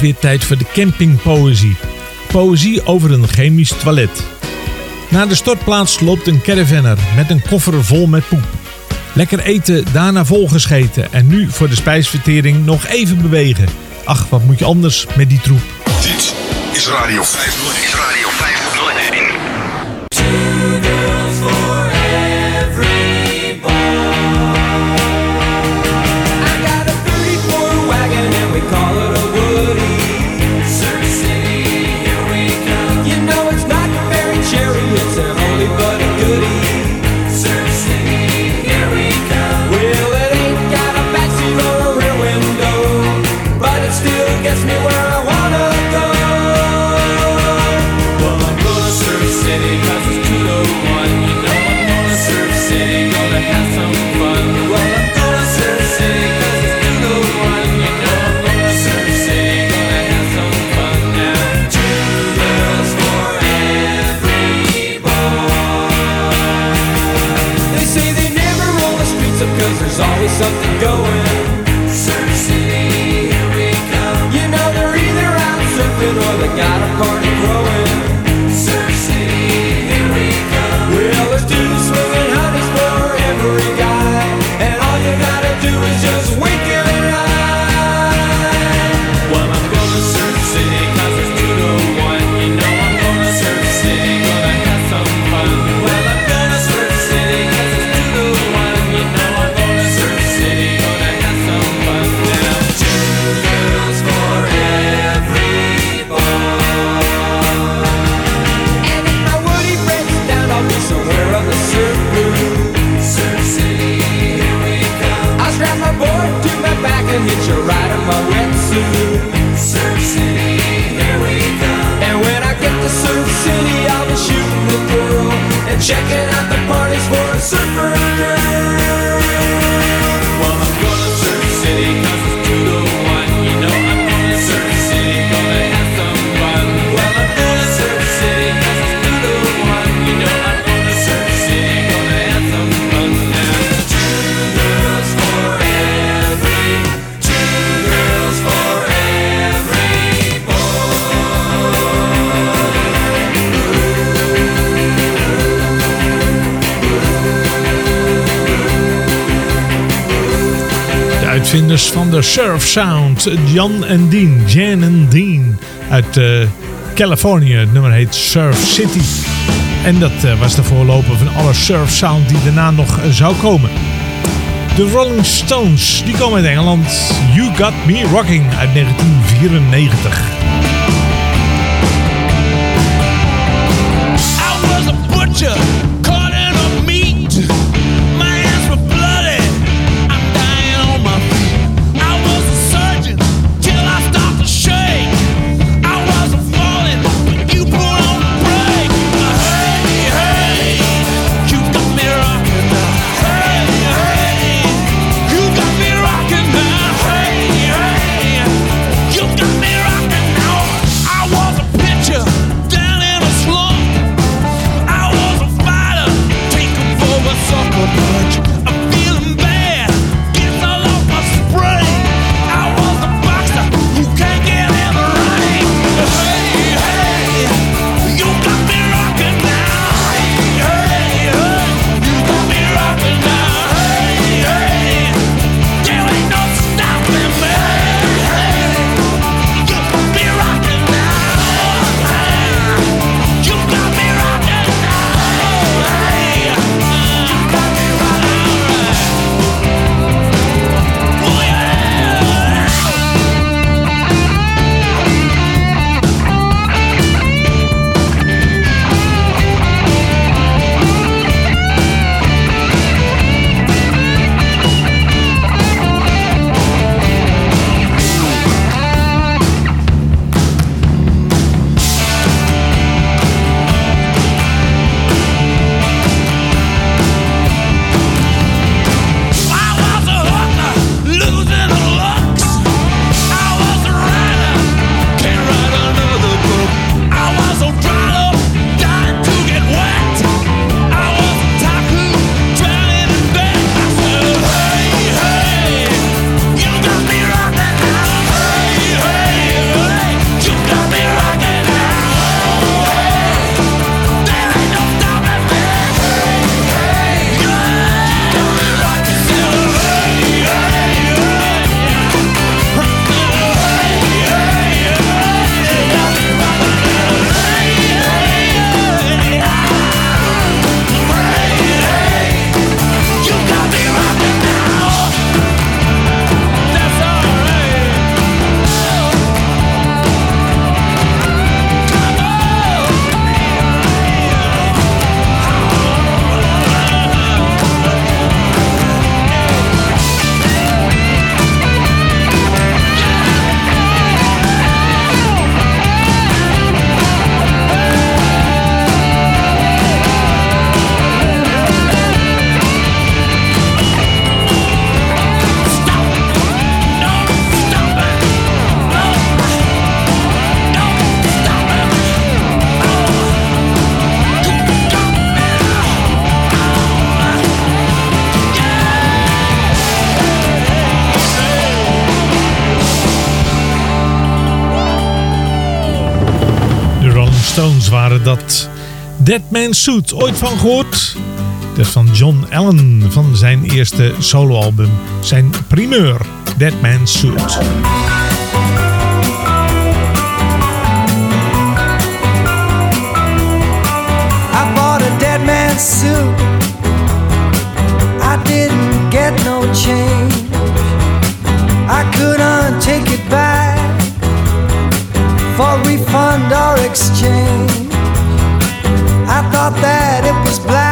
[SPEAKER 22] weer tijd voor de campingpoëzie. Poëzie over een chemisch toilet. Na de stortplaats loopt een caravanner met een koffer vol met poep. Lekker eten, daarna volgescheten en nu voor de spijsvertering nog even bewegen. Ach, wat moet je anders met die troep.
[SPEAKER 16] Dit is Radio 501. Is Radio
[SPEAKER 2] Sound. Jan en Dean, Jan en Dean uit uh, Californië. Het nummer heet Surf City. En dat eh, was de voorloper van alle surf sound die daarna nog eh, zou komen. De Rolling Stones, die komen uit Engeland. You Got Me Rocking uit 1994.
[SPEAKER 23] I was a butcher.
[SPEAKER 2] Dead Man's Suit. Ooit van gehoord? Dat is van John Allen van zijn eerste soloalbum. Zijn primeur, Dead Man's Suit.
[SPEAKER 24] I bought a dead man's suit. I didn't get no change. I couldn't take it back for refund or exchange. I thought that.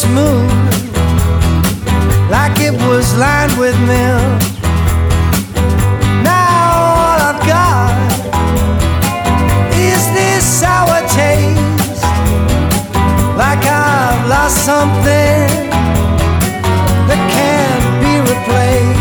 [SPEAKER 24] Smooth, like it was lined with milk. Now all I've got is this sour taste, like I've lost something that can't be replaced.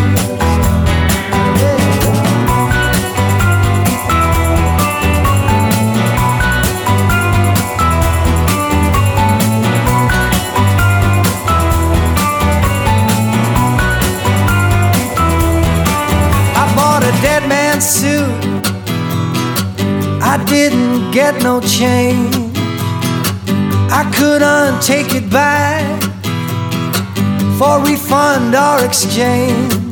[SPEAKER 24] Suit. I didn't get no change. I couldn't take it back for refund or exchange.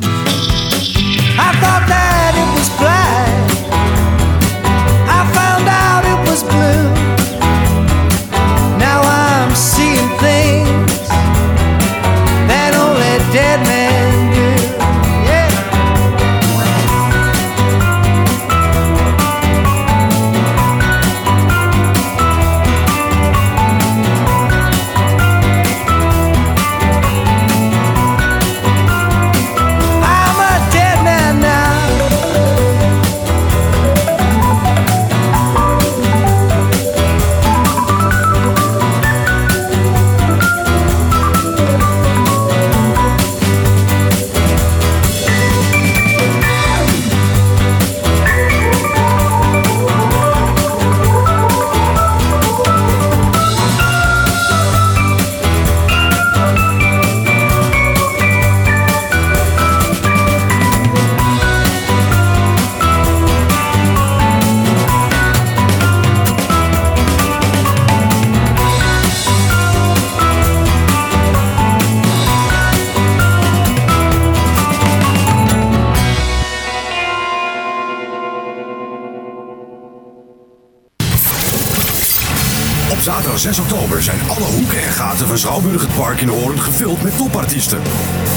[SPEAKER 1] Gaten van Schouwburg het Park in de Hoorn gevuld met topartiesten.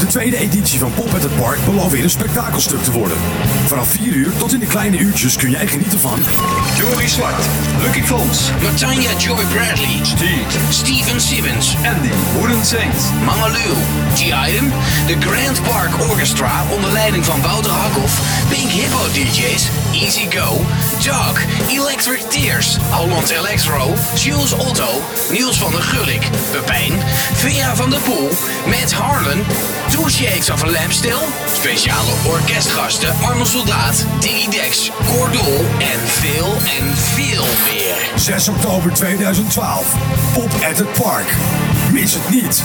[SPEAKER 1] De tweede editie van Pop at het Park belooft weer een spektakelstuk te worden. Vanaf 4 uur tot in de kleine uurtjes kun jij genieten van...
[SPEAKER 7] Joey Zwart, Lucky Fons,
[SPEAKER 8] Matanya Joy Bradley,
[SPEAKER 7] Steve,
[SPEAKER 8] Steven Simmons,
[SPEAKER 7] Andy, Wooden Saints,
[SPEAKER 8] Mangaloo, G-Item, de Grand Park Orchestra onder leiding van Wouter Hakhoff, Pink Hippo DJ's, Easy Go, Jog, Electric Tears, Holland Electro, Jules Otto, Niels van der Gulik, Pepijn, Vera van der Poel, Matt Harlan, Two Shakes of a Lamb Still, speciale orkestgasten Arno Soldaat, Diggy Dex, Cordol en veel en veel meer.
[SPEAKER 1] 6 oktober 2012. Pop at het Park. Mis het niet.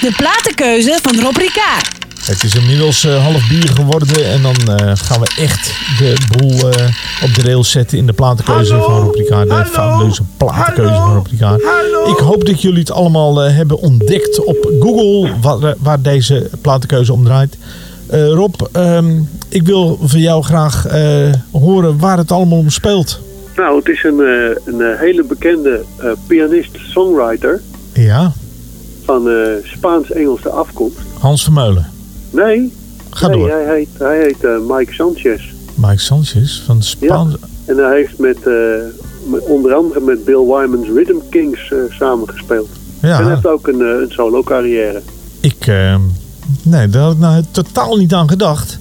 [SPEAKER 12] De platenkeuze van Rob Ricard.
[SPEAKER 2] Het is inmiddels eh, half bier geworden en dan eh, gaan we echt de boel eh, op de rails zetten in de platenkeuze van Rob Ricard. De fabuleuze platenkeuze van Rob Ricard. Ik hoop dat jullie het allemaal eh, hebben ontdekt op Google waar, waar deze platenkeuze om draait. Eh, Rob, ehm, ik wil van jou graag eh, horen waar het allemaal om speelt.
[SPEAKER 5] Nou, het is een, eh, een hele bekende eh, pianist-songwriter
[SPEAKER 2] Ja,
[SPEAKER 5] van eh, Spaans-Engelse afkomst.
[SPEAKER 2] Hans Vermeulen.
[SPEAKER 5] Nee,
[SPEAKER 2] Ga
[SPEAKER 5] nee,
[SPEAKER 2] door.
[SPEAKER 5] Hij heet, hij heet eh, Mike Sanchez.
[SPEAKER 2] Mike Sanchez van Spaans.
[SPEAKER 5] En hij heeft met, eh, met- onder andere met Bill Wyman's Rhythm Kings samengespeeld.
[SPEAKER 2] Ja.
[SPEAKER 5] En hij heeft ook een, een solo carrière.
[SPEAKER 2] Ik, ehm, nee, daar had ik nou totaal niet aan gedacht.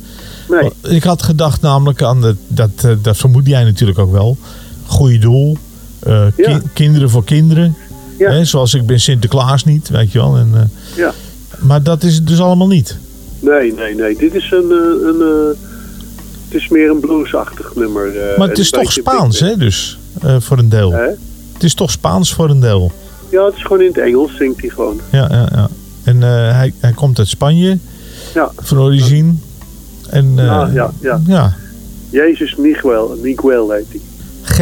[SPEAKER 5] Nee.
[SPEAKER 2] Ik had gedacht namelijk aan, de, dat, dat vermoed jij natuurlijk ook wel. Goeie doel, ki-
[SPEAKER 5] Ja.
[SPEAKER 2] kinderen voor kinderen.
[SPEAKER 5] Ja.
[SPEAKER 2] Hè, zoals ik ben Sinterklaas niet, weet je wel. En, eh,
[SPEAKER 5] Ja.
[SPEAKER 2] maar dat is het dus allemaal niet.
[SPEAKER 5] Nee, nee, nee. Dit is een... eh, een eh, het is meer een bluesachtig nummer.
[SPEAKER 2] maar het is toch Spaans, hè, dus, voor een deel.
[SPEAKER 5] Hè?
[SPEAKER 2] Het is toch Spaans voor een deel.
[SPEAKER 5] Ja, het is gewoon in het Engels, zingt hij gewoon.
[SPEAKER 2] Ja, ja, ja. En hij, hij komt uit Spanje,
[SPEAKER 5] Ja.
[SPEAKER 2] van origine. En,
[SPEAKER 5] ja, ja, ja.
[SPEAKER 2] ja.
[SPEAKER 5] Jezus Miguel, Miguel heet hij.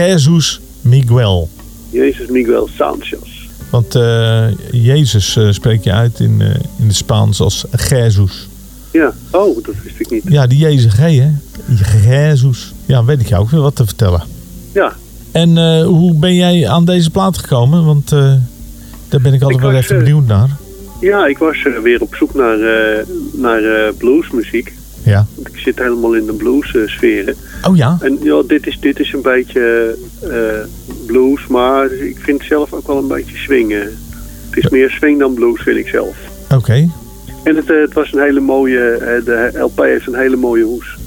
[SPEAKER 2] Jesus Miguel.
[SPEAKER 5] Jezus Miguel Sanchez.
[SPEAKER 2] Want eh, Jezus eh, spreek je uit in, eh, in het Spaans als Jesus.
[SPEAKER 5] Ja, oh, dat wist ik niet.
[SPEAKER 2] Ja, die Jezus G, hè? Jezus. Ja, weet ik jou ook weer wat te vertellen.
[SPEAKER 5] Ja,
[SPEAKER 2] En hoe ben jij aan deze plaat gekomen? Want daar ben ik altijd
[SPEAKER 5] Ik
[SPEAKER 2] wel
[SPEAKER 5] was,
[SPEAKER 2] even benieuwd naar.
[SPEAKER 5] ja ik was weer op zoek naar, naar bluesmuziek.
[SPEAKER 2] Ja.
[SPEAKER 5] Want ik zit helemaal in de blues-sferen.
[SPEAKER 2] Oh ja?
[SPEAKER 5] En ja, dit is, dit is een beetje eh, blues, maar ik vind zelf ook wel een beetje swingen. Het is meer swing dan blues, vind ik zelf.
[SPEAKER 2] Oké.
[SPEAKER 5] En het, eh, het was een hele mooie, de LP heeft een hele mooie hoes.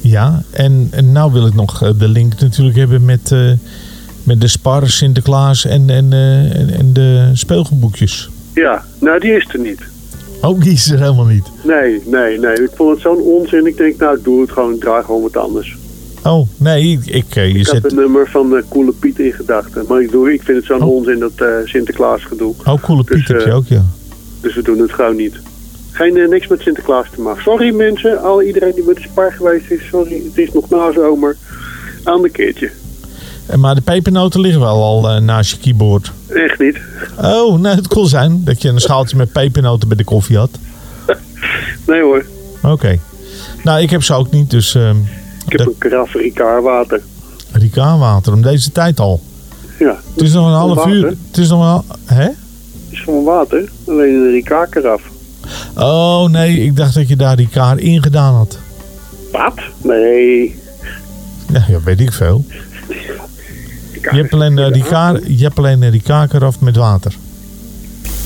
[SPEAKER 2] Ja, en, en nou wil ik nog de link natuurlijk hebben met, met de Spar, Sinterklaas en, en, en, en de speelgoedboekjes.
[SPEAKER 5] Ja, nou die is er niet. (laughs)
[SPEAKER 2] Oh, die is er helemaal niet.
[SPEAKER 5] Nee, nee, nee. Ik vond het zo'n onzin. Ik denk, nou, ik doe het gewoon. Ik draai gewoon wat anders.
[SPEAKER 2] Oh, nee, ik, ik, eh, je
[SPEAKER 5] Ik
[SPEAKER 2] zet...
[SPEAKER 5] had een nummer van uh, Koele Piet in gedachten. Maar ik, doe, ik vind het zo'n onzin, dat eh, Sinterklaas gedoe.
[SPEAKER 2] Oh, coole Piet heb je ook, ja.
[SPEAKER 5] Dus we doen het gewoon niet. Geen, niks met Sinterklaas te maken. Sorry mensen, al iedereen die met de spar geweest is. Sorry, het is nog na zomer. Aan de keertje.
[SPEAKER 2] En Maar de pepernoten liggen wel al eh, naast je keyboard.
[SPEAKER 5] Echt niet.
[SPEAKER 2] Oh, nou, het kon zijn dat je een schaaltje met pepernoten bij de koffie had. (laughs)
[SPEAKER 5] Nee hoor.
[SPEAKER 2] Oké. Nou, ik heb ze ook niet, dus... ehm
[SPEAKER 5] Ik heb een karaf Ricard water.
[SPEAKER 2] Ricaanwater, om deze tijd al.
[SPEAKER 5] Ja.
[SPEAKER 2] Het is nog een half
[SPEAKER 5] water.
[SPEAKER 2] uur. Het is nog wel... Hè?
[SPEAKER 5] Het is van water. Alleen een Ricard karaf.
[SPEAKER 2] Oh, nee, ik dacht dat je daar Ricard in gedaan had.
[SPEAKER 5] Wat? Nee.
[SPEAKER 2] Ja, ja weet ik veel. Je hebt alleen een Ricard, je hebt alleen een Ricard karaf met water.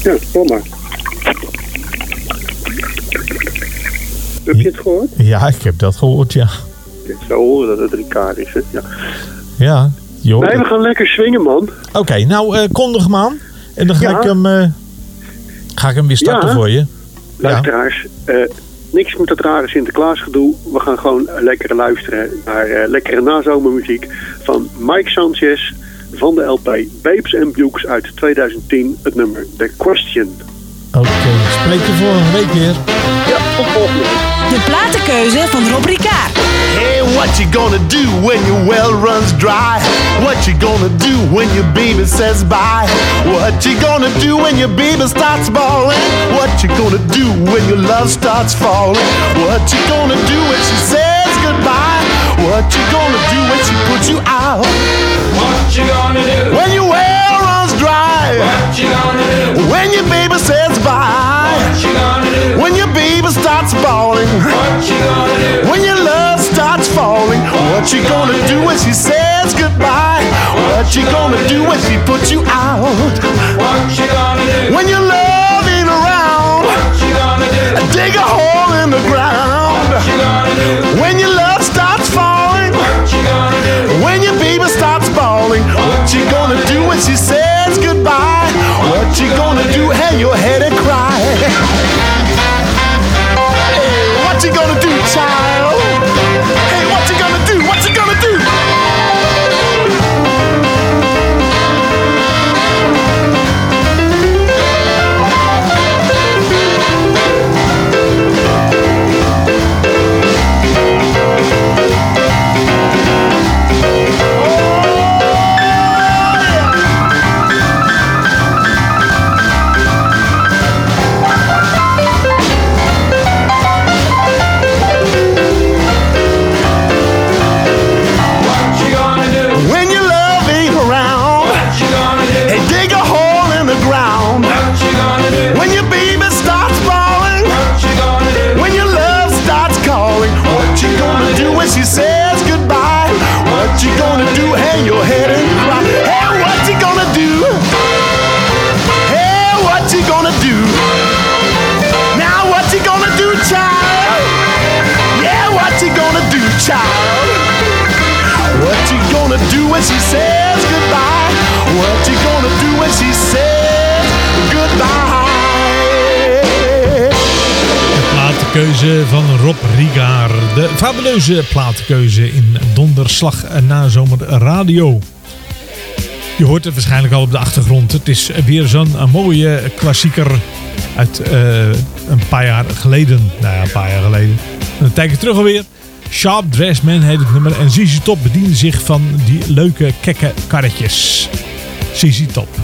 [SPEAKER 5] Ja, kom maar. Heb je het gehoord?
[SPEAKER 2] Ja, ik heb dat gehoord, ja.
[SPEAKER 5] Ik zou horen dat het Ricard is. Hè? Ja.
[SPEAKER 2] Ja, hoort
[SPEAKER 5] Nee, we gaan lekker swingen, man.
[SPEAKER 2] Oké, nou, eh, kondig hem aan. En dan ga,
[SPEAKER 5] Ja.
[SPEAKER 2] ik, hem, eh, ga ik hem weer starten
[SPEAKER 5] Ja.
[SPEAKER 2] voor je.
[SPEAKER 5] Luisteraars, eh, niks met dat rare Sinterklaas gedoe. We gaan gewoon lekker luisteren naar eh, lekkere nazomermuziek van Mike Sanchez van de LP Babes and Bukes uit 2010. Het nummer The Question.
[SPEAKER 2] Oké, spreek je volgende week weer.
[SPEAKER 5] Ja, tot volgende week.
[SPEAKER 25] De platenkeuze van Rob Ricard.
[SPEAKER 26] Hey, what you gonna do when your well runs dry? What you gonna do when your baby says bye? What you gonna do when your baby starts bawling? What you gonna do when your love starts falling? What you gonna do when she says goodbye? What you gonna do when she puts you out?
[SPEAKER 16] What you gonna do?
[SPEAKER 26] When your well runs dry?
[SPEAKER 16] What you gonna do?
[SPEAKER 26] When your baby says bye?
[SPEAKER 16] What you gonna do?
[SPEAKER 26] When your baby starts bawling?
[SPEAKER 16] What you gonna
[SPEAKER 26] what you gonna do when she says goodbye? What you gonna do when she puts you out?
[SPEAKER 16] What you gonna do?
[SPEAKER 26] When your love ain't around,
[SPEAKER 16] What you gonna do?
[SPEAKER 26] dig a hole in the ground.
[SPEAKER 16] What you gonna do?
[SPEAKER 26] When your love starts falling,
[SPEAKER 16] What you gonna do?
[SPEAKER 26] when your baby starts bawling, what you gonna do when she says goodbye? What you gonna do? Hang your head and cry. Hey, what you gonna do, child? do
[SPEAKER 2] when she says goodbye? What you gonna do when she says goodbye?
[SPEAKER 27] De plaatkeuze van Rob Rigaar. De fabuleuze plaatkeuze in donderslag na zomer radio. Je hoort het waarschijnlijk al op de achtergrond. Het is weer zo'n mooie klassieker uit eh, een paar jaar geleden. Nou ja, een paar jaar geleden. Een tijdje terug alweer. Sharp Dressman heet het nummer. En ZZ Top bediende zich van die leuke, kekke karretjes. ZZ Top.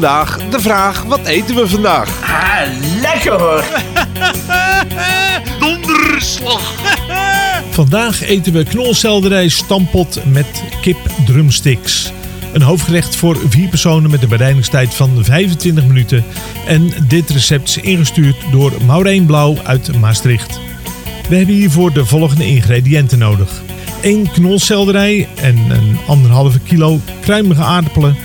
[SPEAKER 28] Vandaag
[SPEAKER 2] de vraag: wat eten we vandaag?
[SPEAKER 29] Ah, lekker hoor. (laughs)
[SPEAKER 2] Donderslag. (laughs) Vandaag eten we knolselderij stampot met kip drumsticks. Een hoofdgerecht voor vier personen met een bereidingstijd van 25 minuten. En dit recept is ingestuurd door Maureen Blauw uit Maastricht. We hebben hiervoor de volgende ingrediënten nodig. 1 knolselderij en een anderhalve kilo kruimige aardappelen.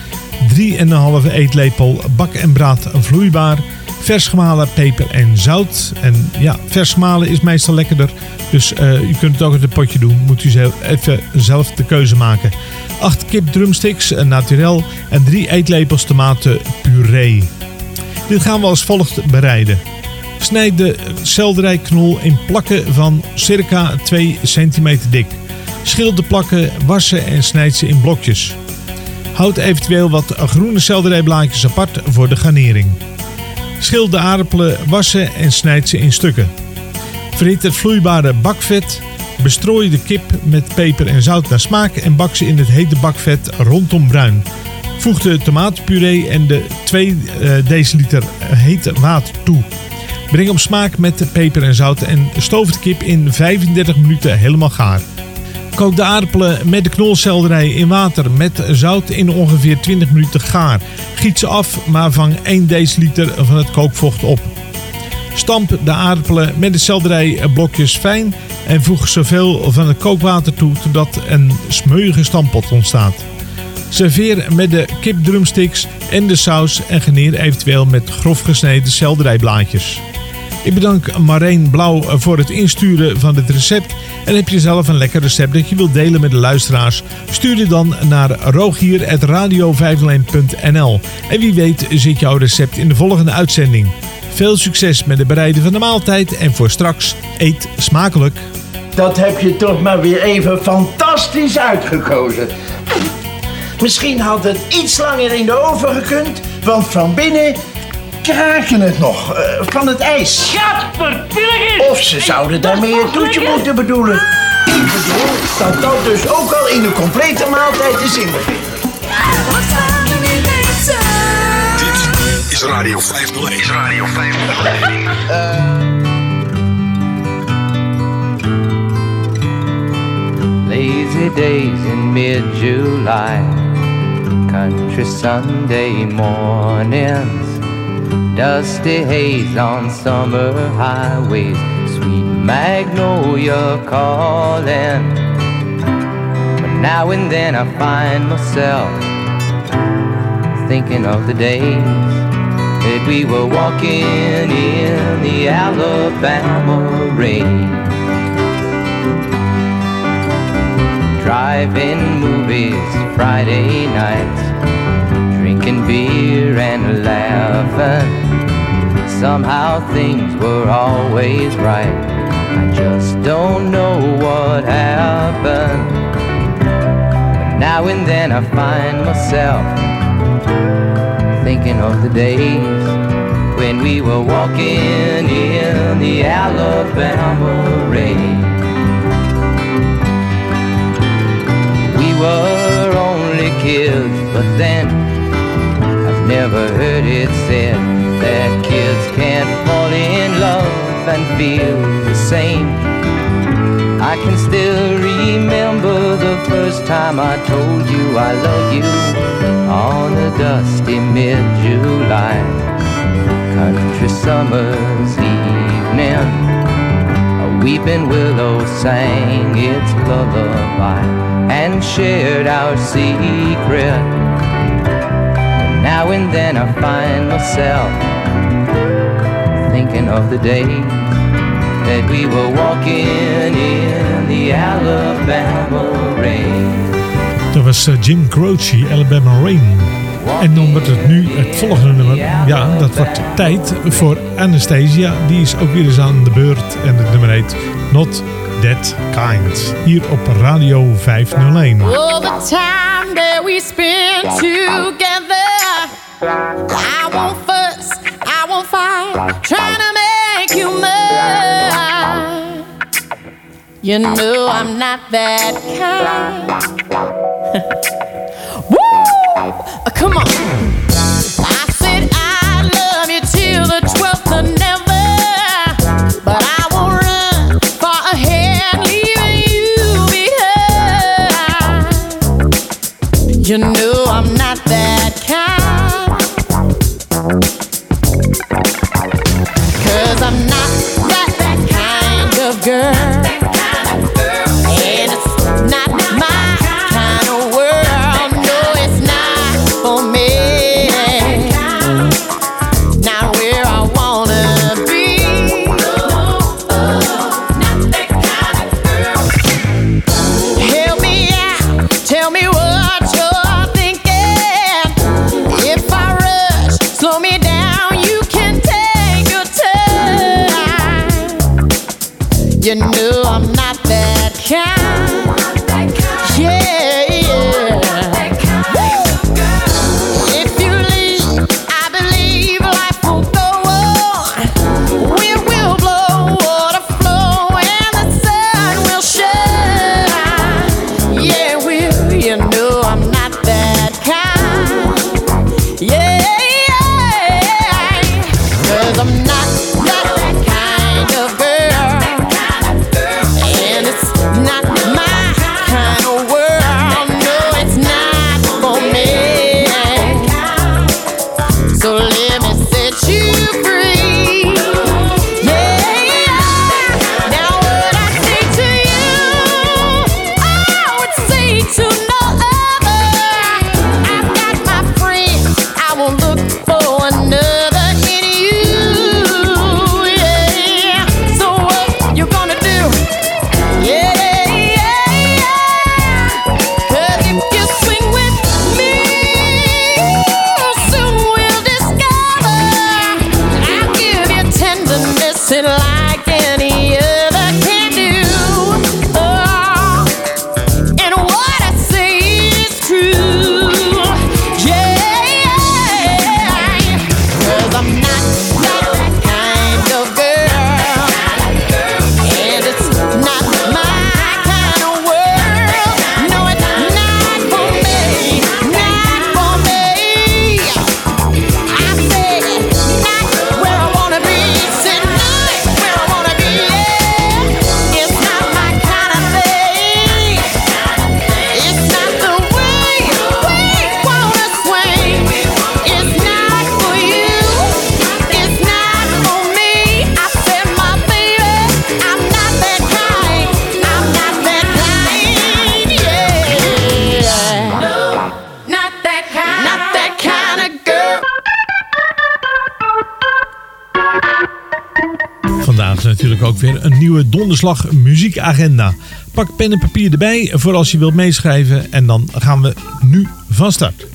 [SPEAKER 2] 3,5 eetlepel bak en braad vloeibaar. Vers gemalen peper en zout. En ja, vers gemalen is meestal lekkerder. Dus eh, u kunt het ook uit een potje doen. Moet u zelf, even zelf de keuze maken. 8 kip drumsticks, naturel. En 3 eetlepels tomatenpuree. Dit gaan we als volgt bereiden. Snijd de selderijknol in plakken van circa 2 cm dik. Schil de plakken, wassen en snijd ze in blokjes. Houd eventueel wat groene selderijblaadjes apart voor de garnering. Schil de aardappelen, wassen en snijd ze in stukken. Verhit het vloeibare bakvet. Bestrooi de kip met peper en zout naar smaak en bak ze in het hete bakvet rondom bruin. Voeg de tomatenpuree en de 2 eh, deciliter hete water toe. Breng op smaak met peper en zout en stoof de kip in 35 minuten helemaal gaar. Kook de aardappelen met de knolselderij in water met zout in ongeveer 20 minuten gaar. Giet ze af, maar vang 1 deciliter van het kookvocht op. Stamp de aardappelen met de selderijblokjes fijn en voeg zoveel van het kookwater toe totdat een smeuïge stampot ontstaat. Serveer met de kipdrumsticks en de saus en garneer eventueel met grof gesneden selderijblaadjes. Ik bedank Marijn Blauw voor het insturen van dit recept. En heb je zelf een lekker recept dat je wilt delen met de luisteraars? Stuur dit dan naar rogier.radio501.nl En wie weet zit jouw recept in de volgende uitzending. Veel succes met het bereiden van de maaltijd en voor straks eet smakelijk.
[SPEAKER 29] Dat heb je toch maar weer even fantastisch uitgekozen. Misschien had het iets langer in de oven gekund, want van binnen kraken het nog eh, van het ijs. Of ze zouden daarmee een toetje moeten bedoelen. Ik bedoel dat dat dus ook al in een complete maaltijd is inbegrepen.
[SPEAKER 12] Eten?
[SPEAKER 1] Dit is Radio 501. Is Radio 501.
[SPEAKER 30] Lazy days in mid July, country Sunday mornings, dusty haze on summer highways, sweet magnolia calling. But now and then I find myself thinking of the days that we were walking in the Alabama rain. Driving movies Friday nights, drinking beer and laughing. Somehow things were always right. I just don't know what happened. But now and then I find myself thinking of the days when we were walking in the Alabama rain. We were only kids, but then never heard it said that kids can't fall in love and feel the same. I can still remember the first time I told you I love you on a dusty mid-July country summer's evening. A weeping willow sang its lullaby and shared our secret. Now and then I find myself thinking of the days that we were walking in the Alabama rain.
[SPEAKER 2] Dat was eh, Jim Croce, Alabama Rain. En dan wordt het nu het volgende nummer. Ja, dat wordt tijd voor Anastasia. Die is ook weer eens aan de beurt. En het nummer heet Not That Kind. Hier op Radio 501.
[SPEAKER 31] All the time that we spend together, I won't fuss, I won't fight, trying to make you mine. You know I'm not that kind. (laughs) Woo! Uh, Come on.
[SPEAKER 2] Nieuwe donderslag muziekagenda. Pak pen en papier erbij voor als je wilt meeschrijven en dan gaan we nu van start.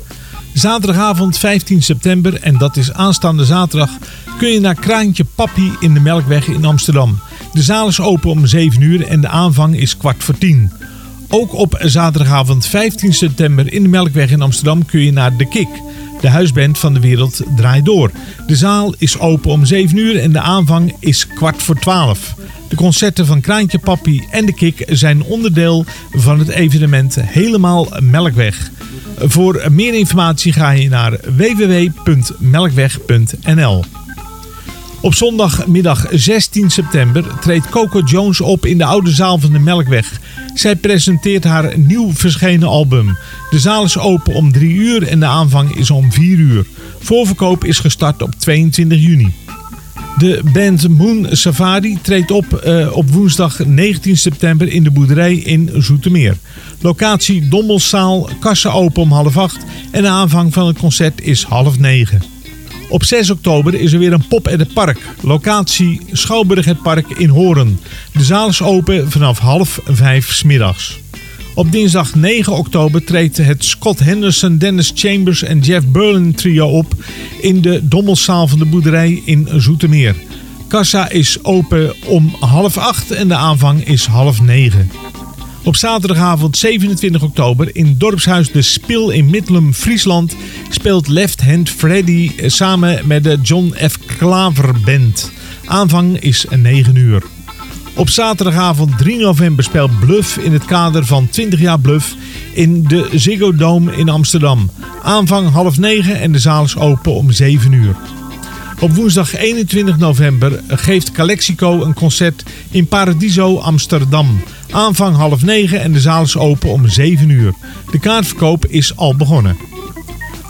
[SPEAKER 2] Zaterdagavond 15 september, en dat is aanstaande zaterdag, kun je naar Kraantje Papi in de Melkweg in Amsterdam. De zaal is open om 7 uur en de aanvang is kwart voor 10. Ook op zaterdagavond 15 september in de Melkweg in Amsterdam kun je naar De Kik. De huisband van de wereld draait door. De zaal is open om 7 uur en de aanvang is kwart voor 12. De concerten van Kraantje Papi en De Kik zijn onderdeel van het evenement Helemaal Melkweg. Voor meer informatie ga je naar www.melkweg.nl. Op zondagmiddag 16 september treedt Coco Jones op in de oude zaal van de Melkweg. Zij presenteert haar nieuw verschenen album. De zaal is open om 3 uur en de aanvang is om 4 uur. Voorverkoop is gestart op 22 juni. De band Moon Safari treedt op eh, op woensdag 19 september in de boerderij in Zoetermeer. Locatie Dommelszaal, kassen open om half acht en de aanvang van het concert is half negen. Op 6 oktober is er weer een pop at het park. Locatie Schouwburg het Park in Horen. De zaal is open vanaf half vijf 's middags. Op dinsdag 9 oktober treedt het Scott Henderson, Dennis Chambers en Jeff Berlin trio op in de Dommelzaal van de boerderij in Zoetermeer. Kassa is open om half acht en de aanvang is half negen. Op zaterdagavond 27 oktober in dorpshuis De Spil in Middelum, Friesland speelt Left Hand Freddy samen met de John F. Klaver Band. Aanvang is 9 uur. Op zaterdagavond 3 november speelt Bluff in het kader van 20 jaar Bluff in de Ziggo Dome in Amsterdam. Aanvang half 9 en de zaal is open om 7 uur. Op woensdag 21 november geeft Calexico een concert in Paradiso Amsterdam. Aanvang half 9 en de zaal is open om 7 uur. De kaartverkoop is al begonnen.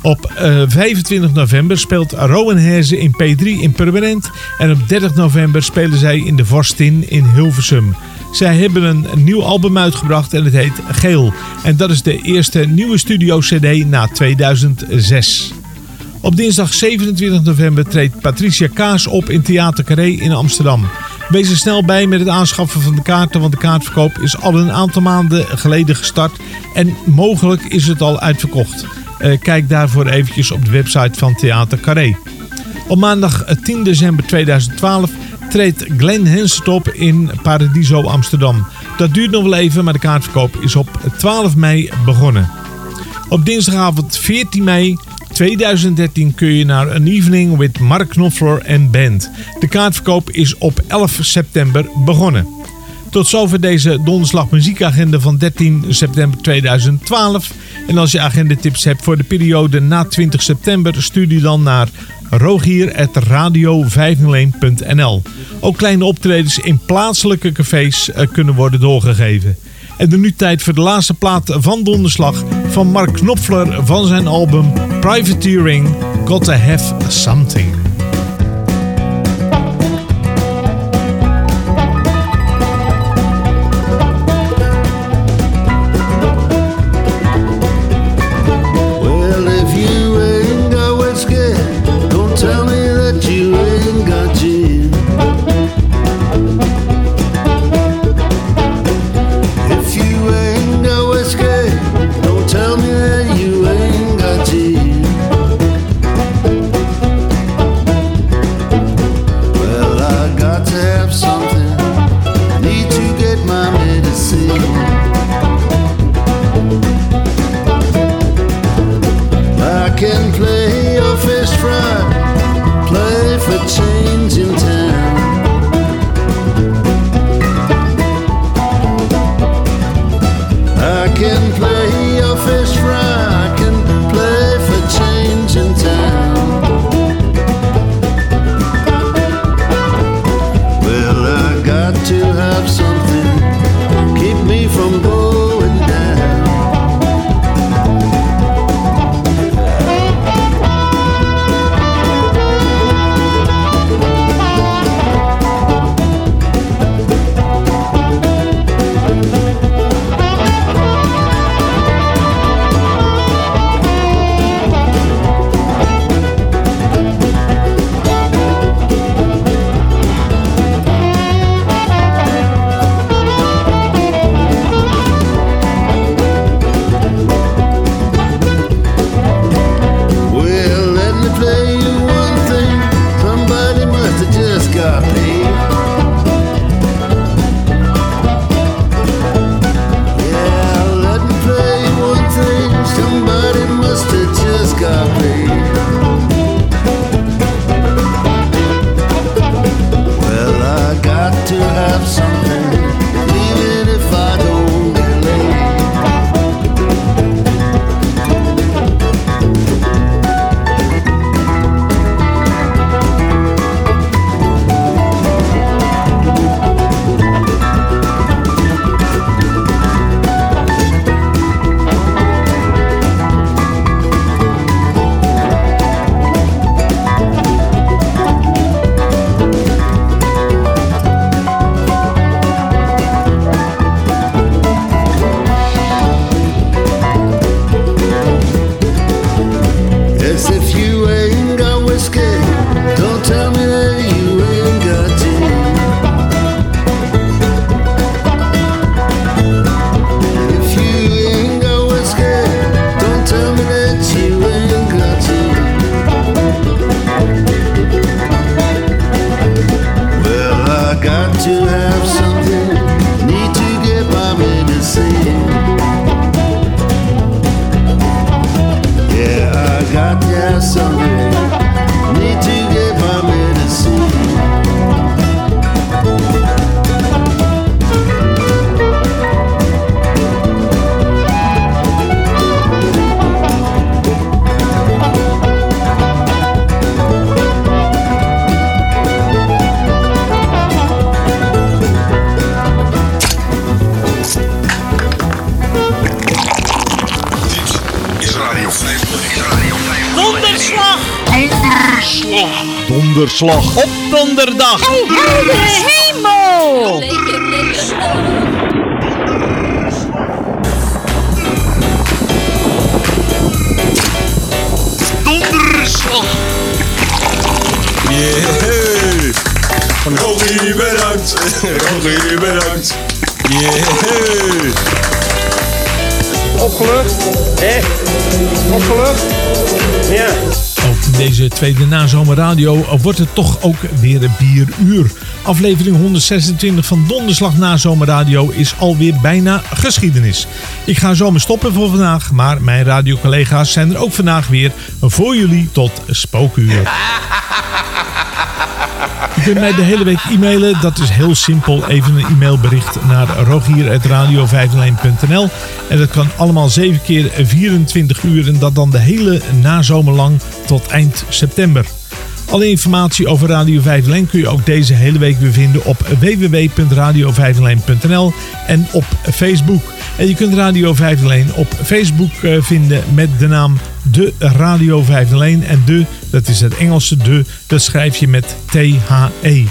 [SPEAKER 2] Op eh, 25 november speelt Rowan Herze in P3 in Purmerend. En op 30 november spelen zij in de Vorstin in Hilversum. Zij hebben een nieuw album uitgebracht en het heet Geel. En dat is de eerste nieuwe studio-cd na 2006. Op dinsdag 27 november treedt Patricia Kaas op in Theater Carré in Amsterdam. Wees er snel bij met het aanschaffen van de kaarten, want de kaartverkoop is al een aantal maanden geleden gestart. En mogelijk is het al uitverkocht. Eh, kijk daarvoor eventjes op de website van Theater Carré. Op maandag 10 december 2012 treedt Glenn Henset op in Paradiso Amsterdam. Dat duurt nog wel even, maar de kaartverkoop is op 12 mei begonnen. Op dinsdagavond 14 mei 2013 kun je naar An Evening with Mark Knopfler en Band. De kaartverkoop is op 11 september begonnen. Tot zover deze donderslag muziekagenda van 13 september 2012. En als je agendatips hebt voor de periode na 20 september, stuur die dan naar rogier.radio501.nl. Ook kleine optredens in plaatselijke cafés eh, kunnen worden doorgegeven. En dan nu tijd voor de laatste plaat van Donderslag van Mark Knopfler van zijn album Privateering Gotta Have Something.
[SPEAKER 32] Donderslag.
[SPEAKER 2] Op donderdag.
[SPEAKER 12] Hey, heldere hemel!
[SPEAKER 2] Donderslag.
[SPEAKER 23] Yeah. Rogie, bedankt. Rogie, bedankt. Yeah.
[SPEAKER 33] Opgelucht? Hé? Opgelucht? Ja.
[SPEAKER 2] Deze tweede nazomerradio wordt het toch ook weer een bieruur. Aflevering 126 van Donderslag Nazomerradio is alweer bijna geschiedenis. Ik ga zo maar stoppen voor vandaag, maar mijn radiocollega's zijn er ook vandaag weer voor jullie tot spookuur. (laughs) Je kunt mij de hele week e-mailen. Dat is heel simpel. Even een e-mailbericht naar rogier.radio En dat kan allemaal 7 keer 24 uur. En dat dan de hele nazomer lang tot eind september. Alle informatie over Radio 501 kun je ook deze hele week weer vinden op wwwradio en op Facebook. En je kunt Radio 501 op Facebook eh, vinden met de naam De Radio 501. En de, dat is het Engelse de, dat schrijf je met T-H-E.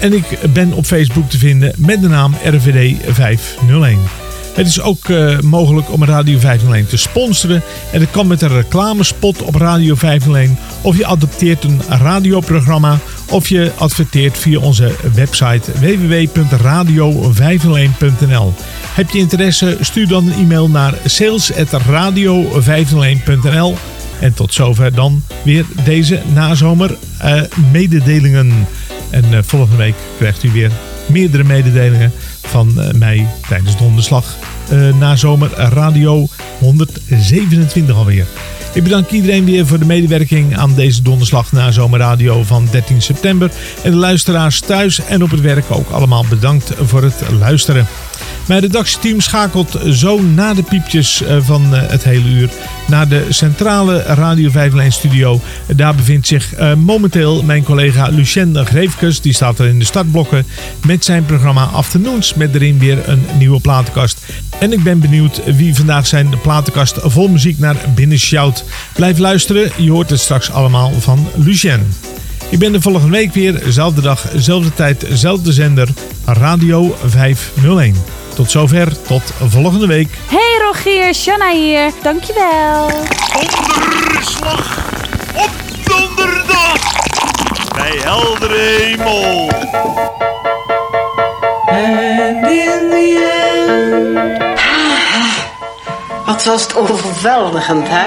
[SPEAKER 2] En ik ben op Facebook te vinden met de naam RVD 501. Het is ook eh, mogelijk om Radio 501 te sponsoren. En dat kan met een reclamespot op Radio 501. Of je adopteert een radioprogramma. Of je adverteert via onze website www.radio501.nl. Heb je interesse? Stuur dan een e-mail naar sales.radio501.nl. En tot zover dan weer deze nazomer eh, mededelingen. En eh, volgende week krijgt u weer meerdere mededelingen van eh, mij tijdens donderslag eh na zomer radio 127 alweer. Ik bedank iedereen weer voor de medewerking aan deze donderslag na zomerradio van 13 september. En de luisteraars thuis en op het werk ook allemaal bedankt voor het luisteren. Mijn redactieteam schakelt zo na de piepjes eh, van eh, het hele uur naar de centrale Radio 501 studio. Daar bevindt zich eh, momenteel mijn collega Lucien Greefkes. Die staat er in de startblokken met zijn programma Afternoons. Met erin weer een nieuwe platenkast. En ik ben benieuwd wie vandaag zijn platenkast vol muziek naar binnen sjouwt. Blijf luisteren, je hoort het straks allemaal van Lucien. Ik ben de volgende week weer, zelfde dag, zelfde tijd, zelfde zender, Radio 501. Tot zover, tot volgende week.
[SPEAKER 12] Hey Rogier, Shanna hier. Dankjewel.
[SPEAKER 2] Donderslag op donderdag bij heldere hemel.
[SPEAKER 34] And in the end. Wat was het overweldigend, hè?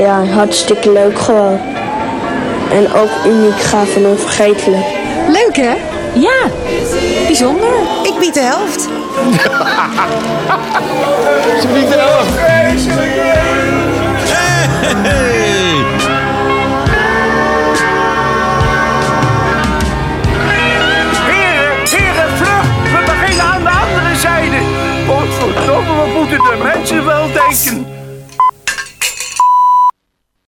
[SPEAKER 35] Ja, hartstikke leuk gewoon. En ook uniek, gaaf en onvergetelijk.
[SPEAKER 36] Leuk hè? Ja, bijzonder. Ik bied de helft.
[SPEAKER 2] Ze biedt de helft.